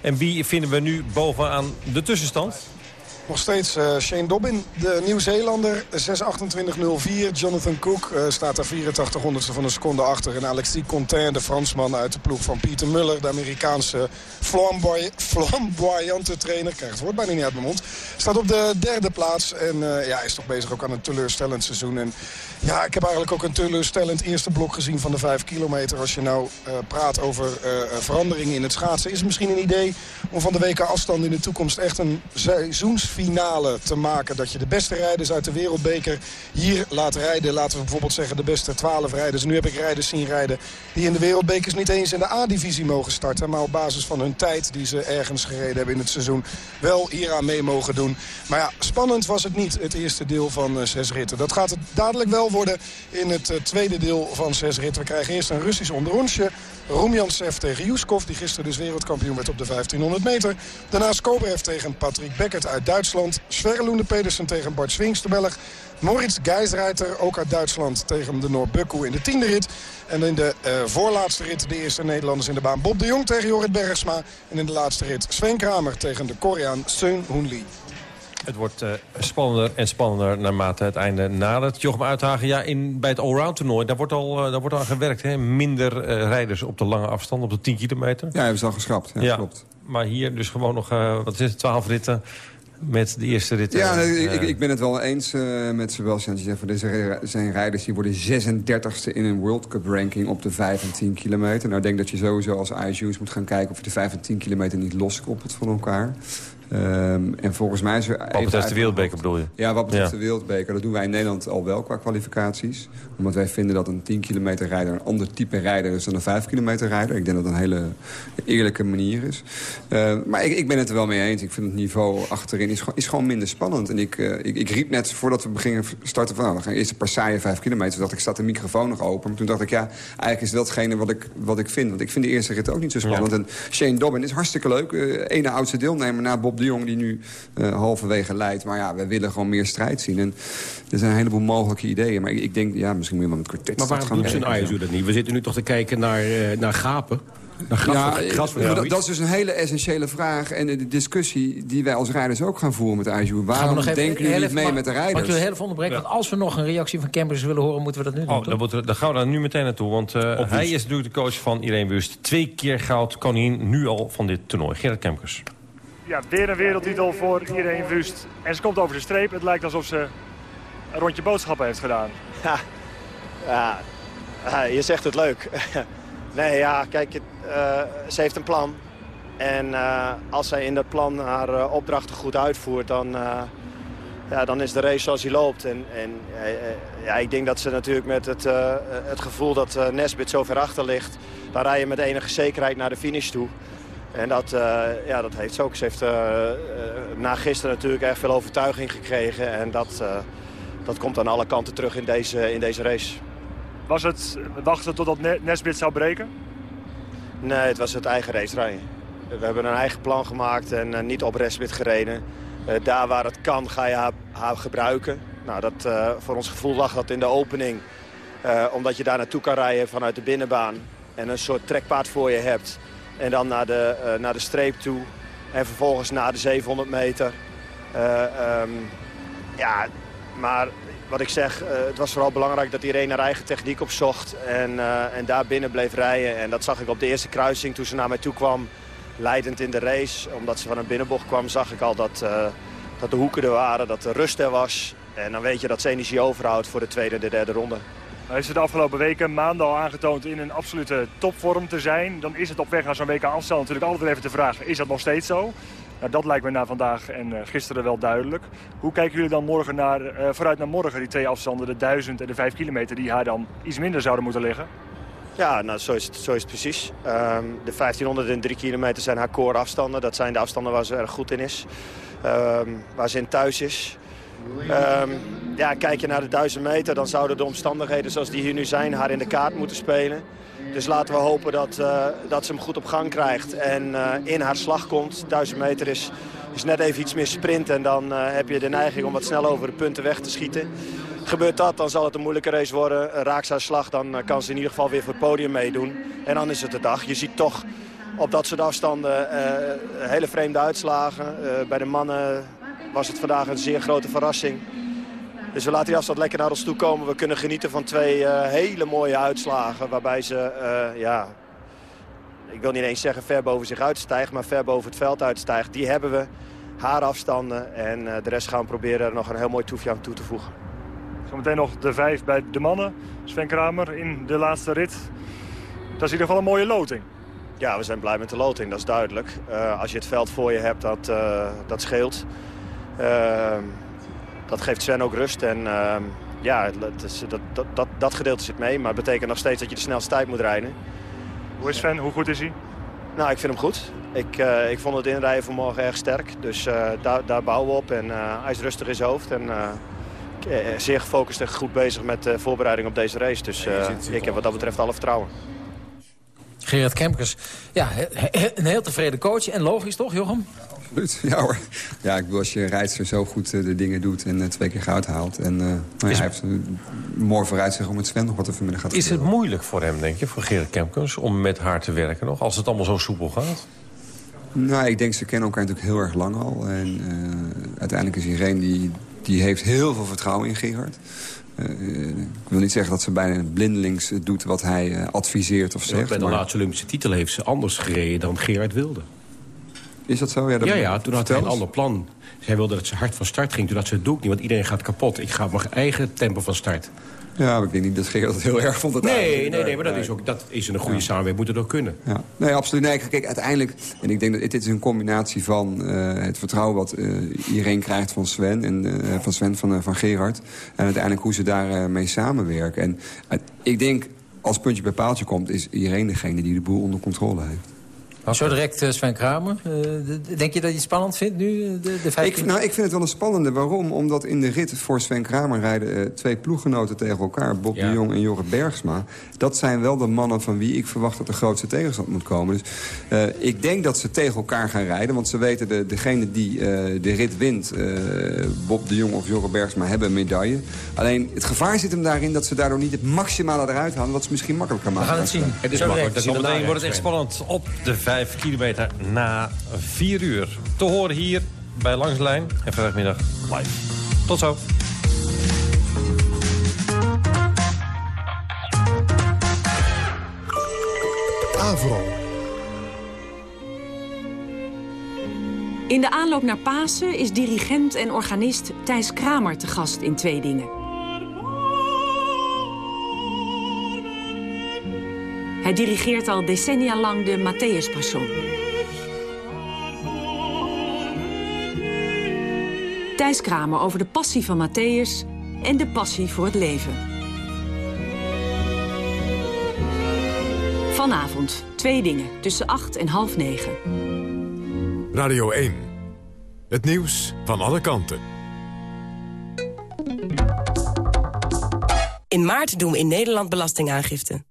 En wie vinden we nu bovenaan de tussenstand? Nog steeds eh, Shane Dobbin, de Nieuw-Zeelander. 6.28.04. Jonathan Cook eh, staat daar 84 honderdste van een seconde achter. En Alexis Contain, de Fransman uit de ploeg van Pieter Muller... de Amerikaanse flamboy flamboyante trainer... krijgt het woord bijna niet uit mijn mond... staat op de derde plaats. En eh, ja, is toch bezig ook aan een teleurstellend seizoen. En ja, ik heb eigenlijk ook een teleurstellend eerste blok gezien van de 5 kilometer. Als je nou praat over veranderingen in het schaatsen... is het misschien een idee om van de WK afstand in de toekomst echt een seizoensfinale te maken. Dat je de beste rijders uit de wereldbeker hier laat rijden. Laten we bijvoorbeeld zeggen de beste 12 rijders. Nu heb ik rijders zien rijden die in de wereldbekers niet eens in de A-divisie mogen starten. Maar op basis van hun tijd die ze ergens gereden hebben in het seizoen wel hieraan mee mogen doen. Maar ja, spannend was het niet, het eerste deel van eh, zes ritten. Dat gaat het dadelijk wel worden in het eh, tweede deel van zes ritten. We krijgen eerst een Russisch onderrondje. Rumjantsev tegen Yuskov, die gisteren dus wereldkampioen werd op de 1500 meter. Daarna Skobrev tegen Patrick Beckert uit Duitsland. Sverre Pedersen tegen Bart Swings, de Belg. Moritz Geisreiter, ook uit Duitsland, tegen de Noor Bukku in de tiende rit. En in de eh, voorlaatste rit de eerste Nederlanders in de baan. Bob de Jong tegen Jorrit Bergsma. En in de laatste rit Sven Kramer tegen de Koreaan Seung Hoon Lee. Het wordt eh, spannender en spannender naarmate het einde nadert. Jochem Uithagen, ja, in, bij het allround toernooi, daar wordt al, eh, daar wordt al gewerkt. Hè? Minder eh, rijders op de lange afstand, op de 10 kilometer. ja, hebben ze al geschrapt. Ja, klopt. Maar hier dus gewoon nog, eh, wat is het, 12 ritten met de eerste rit. Ja, ik, ik, ben het wel eens met Sebastian. Die zegt, zijn rijders die worden 36e in een World Cup ranking op de 5 en 10 kilometer. Nou, ik denk dat je sowieso als ISU's moet gaan kijken of je de 5 en 10 kilometer niet loskoppelt van elkaar. Ehm, en volgens mij is er... Wat betreft de wereldbeker bedoel je? Ja, wat betreft Ja. de wereldbeker. Dat doen wij in Nederland al wel qua kwalificaties. Omdat wij vinden dat een 10 kilometer rijder een ander type rijder is dan een 5 kilometer rijder. Ik denk dat dat een hele eerlijke manier is. Eh, maar ik, ik ben het er wel mee eens. Ik vind het niveau achterin is, gewoon- is gewoon minder spannend. En ik, eh, ik, ik riep net voordat we beginnen starten van... Nou, we gaan eerst een paar saaie 5 kilometer. Toen dacht ik, staat de microfoon nog open. Maar toen dacht ik, ja, eigenlijk is datgene wat ik, wat ik vind. Want ik vind de eerste rit ook niet zo spannend. En Shane Dobbin is hartstikke leuk. Eh ene oudste deelnemer na Bob de Jong die nu halverwege leidt. Maar ja, we willen gewoon meer strijd zien. En er zijn een heleboel mogelijke ideeën. Maar ik, ik denk, ja, misschien moet je maar met kwartet Maar waarom doet zijn. ISU dat niet? We zitten nu toch te kijken naar, eh, naar gapen. Ja, eh, dat, dat is dus een hele essentiële vraag. En de discussie die wij als rijders ook gaan voeren met de IJU. Gaan we Waarom nog even- denken jullie niet mee mag- met de Mag ik rijders? u heel even onderbreken? Want als we nog een reactie van campers willen horen, moeten we dat nu doen, Oh, toch? dan, dan gaan we daar nu meteen naartoe. Want eh, hij is natuurlijk de coach van Irene Wust. Twee keer goud koningin nu al van dit toernooi. Gerrit Kemkers. Ja, weer een wereldtitel voor iedereen Wust. En ze komt over de streep. Het lijkt alsof ze een rondje boodschappen heeft gedaan. Ja, ja, je zegt het leuk. nee, ja, kijk, eh, ze heeft een plan. En eh, als zij in dat plan haar eh, opdrachten goed uitvoert, dan, ja, dan is de race zoals die loopt. En, en ja, ik denk dat ze natuurlijk met het, het gevoel dat Nesbit zo ver achter ligt... dan rij je met enige zekerheid naar de finish toe. En dat, ja, dat heeft ze ook. Ze heeft na gisteren natuurlijk erg veel overtuiging gekregen. En dat, dat komt aan alle kanten terug in deze, in deze race. Was het wachten totdat Ne- Nesbit zou breken? Nee, het was het eigen racerijden. We hebben een eigen plan gemaakt en eh, niet op Nesbit gereden. Eh, daar waar het kan ga je haar, gebruiken. Nou, dat, eh, voor ons gevoel lag dat in de opening omdat je daar naartoe kan rijden vanuit de binnenbaan. En een soort trekpaard voor je hebt. En dan naar de, naar de streep toe. En vervolgens naar de 700 meter. Ehm, ja, maar wat ik zeg, eh, het was vooral belangrijk dat iedereen haar eigen techniek opzocht. En, eh, en daar binnen bleef rijden. En dat zag ik op de eerste kruising toen ze naar mij toe kwam. Leidend in de race. Omdat ze van een binnenbocht kwam, zag ik al dat, eh, dat de hoeken er waren. Dat de rust er was. En dan weet je dat ze energie overhoudt voor de tweede en de derde ronde. Hij is de afgelopen weken maanden al aangetoond in een absolute topvorm te zijn. Dan is het op weg naar zo'n WK afstand natuurlijk altijd even de vraag, is dat nog steeds zo? Nou, dat lijkt me na vandaag en eh, gisteren wel duidelijk. Hoe kijken jullie dan morgen naar, eh, vooruit naar morgen, die twee afstanden, de 1000 en de 5 kilometer, die haar dan iets minder zouden moeten liggen? Ja, nou, zo, is het, zo is precies. Ehm, de 1500 en 3 kilometer zijn haar core afstanden. Dat zijn de afstanden waar ze erg goed in is. Ehm, waar ze in thuis is. Ehm, ja, kijk je naar de 1000 meter, dan zouden de omstandigheden zoals die hier nu zijn haar in de kaart moeten spelen. Dus laten we hopen dat, eh, dat ze hem goed op gang krijgt en eh, in haar slag komt. 1000 meter is, is net even iets meer sprint en dan eh, heb je de neiging om wat snel over de punten weg te schieten. Gebeurt dat, dan zal het een moeilijke race worden. Raakt ze haar slag, dan kan ze in ieder geval weer voor het podium meedoen. En dan is het de dag. Je ziet toch op dat soort afstanden hele vreemde uitslagen. Bij de mannen was het vandaag een zeer grote verrassing. Dus we laten die afstand lekker naar ons toe komen. We kunnen genieten van twee eh, hele mooie uitslagen. Waarbij ze, eh, ja, ik wil niet eens zeggen ver boven zich uitstijgt, maar ver boven het veld uitstijgt. Die hebben we, haar afstanden. En eh, de rest gaan we proberen er nog een heel mooi toefje aan toe te voegen. Zometeen nog de 5 bij de mannen. Sven Kramer in de laatste rit. Dat is in ieder geval een mooie loting. Ja, we zijn blij met de loting, dat is duidelijk. Als je het veld voor je hebt, dat, dat scheelt. Dat geeft Sven ook rust. En eh, ja, het is, dat, dat, dat, dat gedeelte zit mee. Maar het betekent nog steeds dat je de snelste tijd moet rijden. Hoe is Sven? Hoe goed is hij? Nou, ik vind hem goed. Ik, eh, ik vond het inrijden vanmorgen erg sterk. Dus eh, daar, daar bouwen we op. En eh, hij is rustig in zijn hoofd. En zeer gefocust en goed bezig met de voorbereiding op deze race. Dus eh, ik heb wat dat betreft alle vertrouwen. Gerard Kempkers, ja, een heel tevreden coach. En logisch toch, Jochem? Absoluut, ja hoor. Ja, ik bedoel, als je rijdster zo goed eh, de dingen doet en eh, twee keer goud haalt. En nou ja, hij heeft een mooi vooruitzicht om met Sven nog wat er vanmiddag gaat Is het moeilijk voor hem, denk je, voor Gerrit Kemkens... om met haar te werken nog, als het allemaal zo soepel gaat? Nou, ik denk ze kennen elkaar natuurlijk heel erg lang al. En eh, uiteindelijk is Irene, die, die heeft heel veel vertrouwen in Gerard. Eh, ik wil niet zeggen dat ze bijna blindelings doet wat hij adviseert of Ja, zegt. bij de maar- laatste Olympische titel heeft ze anders gereden dan Gerard wilde. Is dat zo? Ja, dat ja, ja, toen had hij een ander plan. Zij wilde dat ze hard van start ging. Toen had ze het doe ik niet, want iedereen gaat kapot. Ik ga op mijn eigen tempo van start. Ja, maar ik denk niet dat Gerard het heel erg vond. Dat Nee, nee, nee, maar dat is, ook, dat is een goede Ja. samenwerking. Moet het ook kunnen. Ja. Nee, absoluut. Nee, kijk, uiteindelijk... En ik denk dat dit is een combinatie van eh, het vertrouwen... wat eh, iedereen krijgt van Sven, en, eh, van, Sven van, van Gerard. En uiteindelijk hoe ze daarmee mee samenwerken. En ik denk, als puntje bij paaltje komt... is iedereen degene die de boel onder controle heeft. Zo direct eh, Sven Kramer. Eh, denk je dat je het spannend vindt nu, eh, de, de Ik, nou, ik vind het wel een spannende. Waarom? Omdat in de rit voor Sven Kramer rijden eh, twee ploeggenoten tegen elkaar. Bob de Jong en Jorrit Bergsma. Dat zijn wel de mannen van wie ik verwacht dat de grootste tegenstand moet komen. Dus eh, ik denk dat ze tegen elkaar gaan rijden. Want ze weten, de, degene die eh, de rit wint, eh, Bob de Jong of Jorrit Bergsma, hebben een medaille. Alleen het gevaar zit hem daarin dat ze daardoor niet het maximale eruit halen. Wat ze misschien makkelijker maken. gaan het zien. Het is makkelijk. Zometeen wordt het echt spannend op de 5 kilometer na 4 uur. Te horen hier bij Langslijn en vrijdagmiddag live. Tot zo. Avro. In de aanloop naar Pasen is dirigent en organist Thijs Kramer te gast in Twee Dingen. Hij dirigeert al decennia lang de Matthäus-persoon. Thijs Kramer over de passie van Matthäus en de passie voor het leven. Vanavond, Twee Dingen, tussen acht en half negen. Radio 1. Het nieuws van alle kanten. In maart doen we in Nederland belastingaangifte.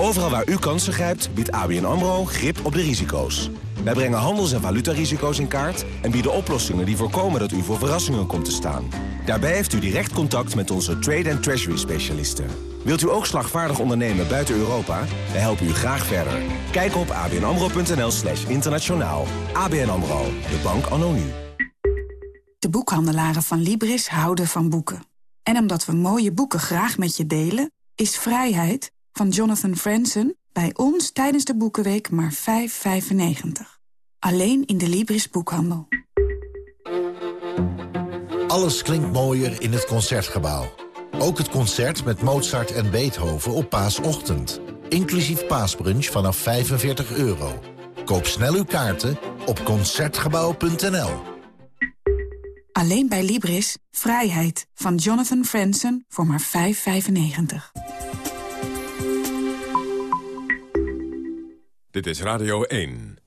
Overal waar u kansen grijpt, biedt ABN AMRO grip op de risico's. Wij brengen handels- en valutarisico's in kaart... en bieden oplossingen die voorkomen dat u voor verrassingen komt te staan. Daarbij heeft u direct contact met onze trade- en treasury-specialisten. Wilt u ook slagvaardig ondernemen buiten Europa? Wij helpen u graag verder. Kijk op abnamro.nl slash internationaal. ABN AMRO, de bank anno. De boekhandelaren van Libris houden van boeken. En omdat we mooie boeken graag met je delen... is Vrijheid van Jonathan Franzen bij ons tijdens de Boekenweek maar 5,95. Alleen in de Libris boekhandel. Alles klinkt mooier in het Concertgebouw. Ook het concert met Mozart en Beethoven op paasochtend. Inclusief paasbrunch vanaf 45 euro. Koop snel uw kaarten op Concertgebouw.nl. Alleen bij Libris Vrijheid van Jonathan Franzen voor maar 5,95. Dit is Radio 1.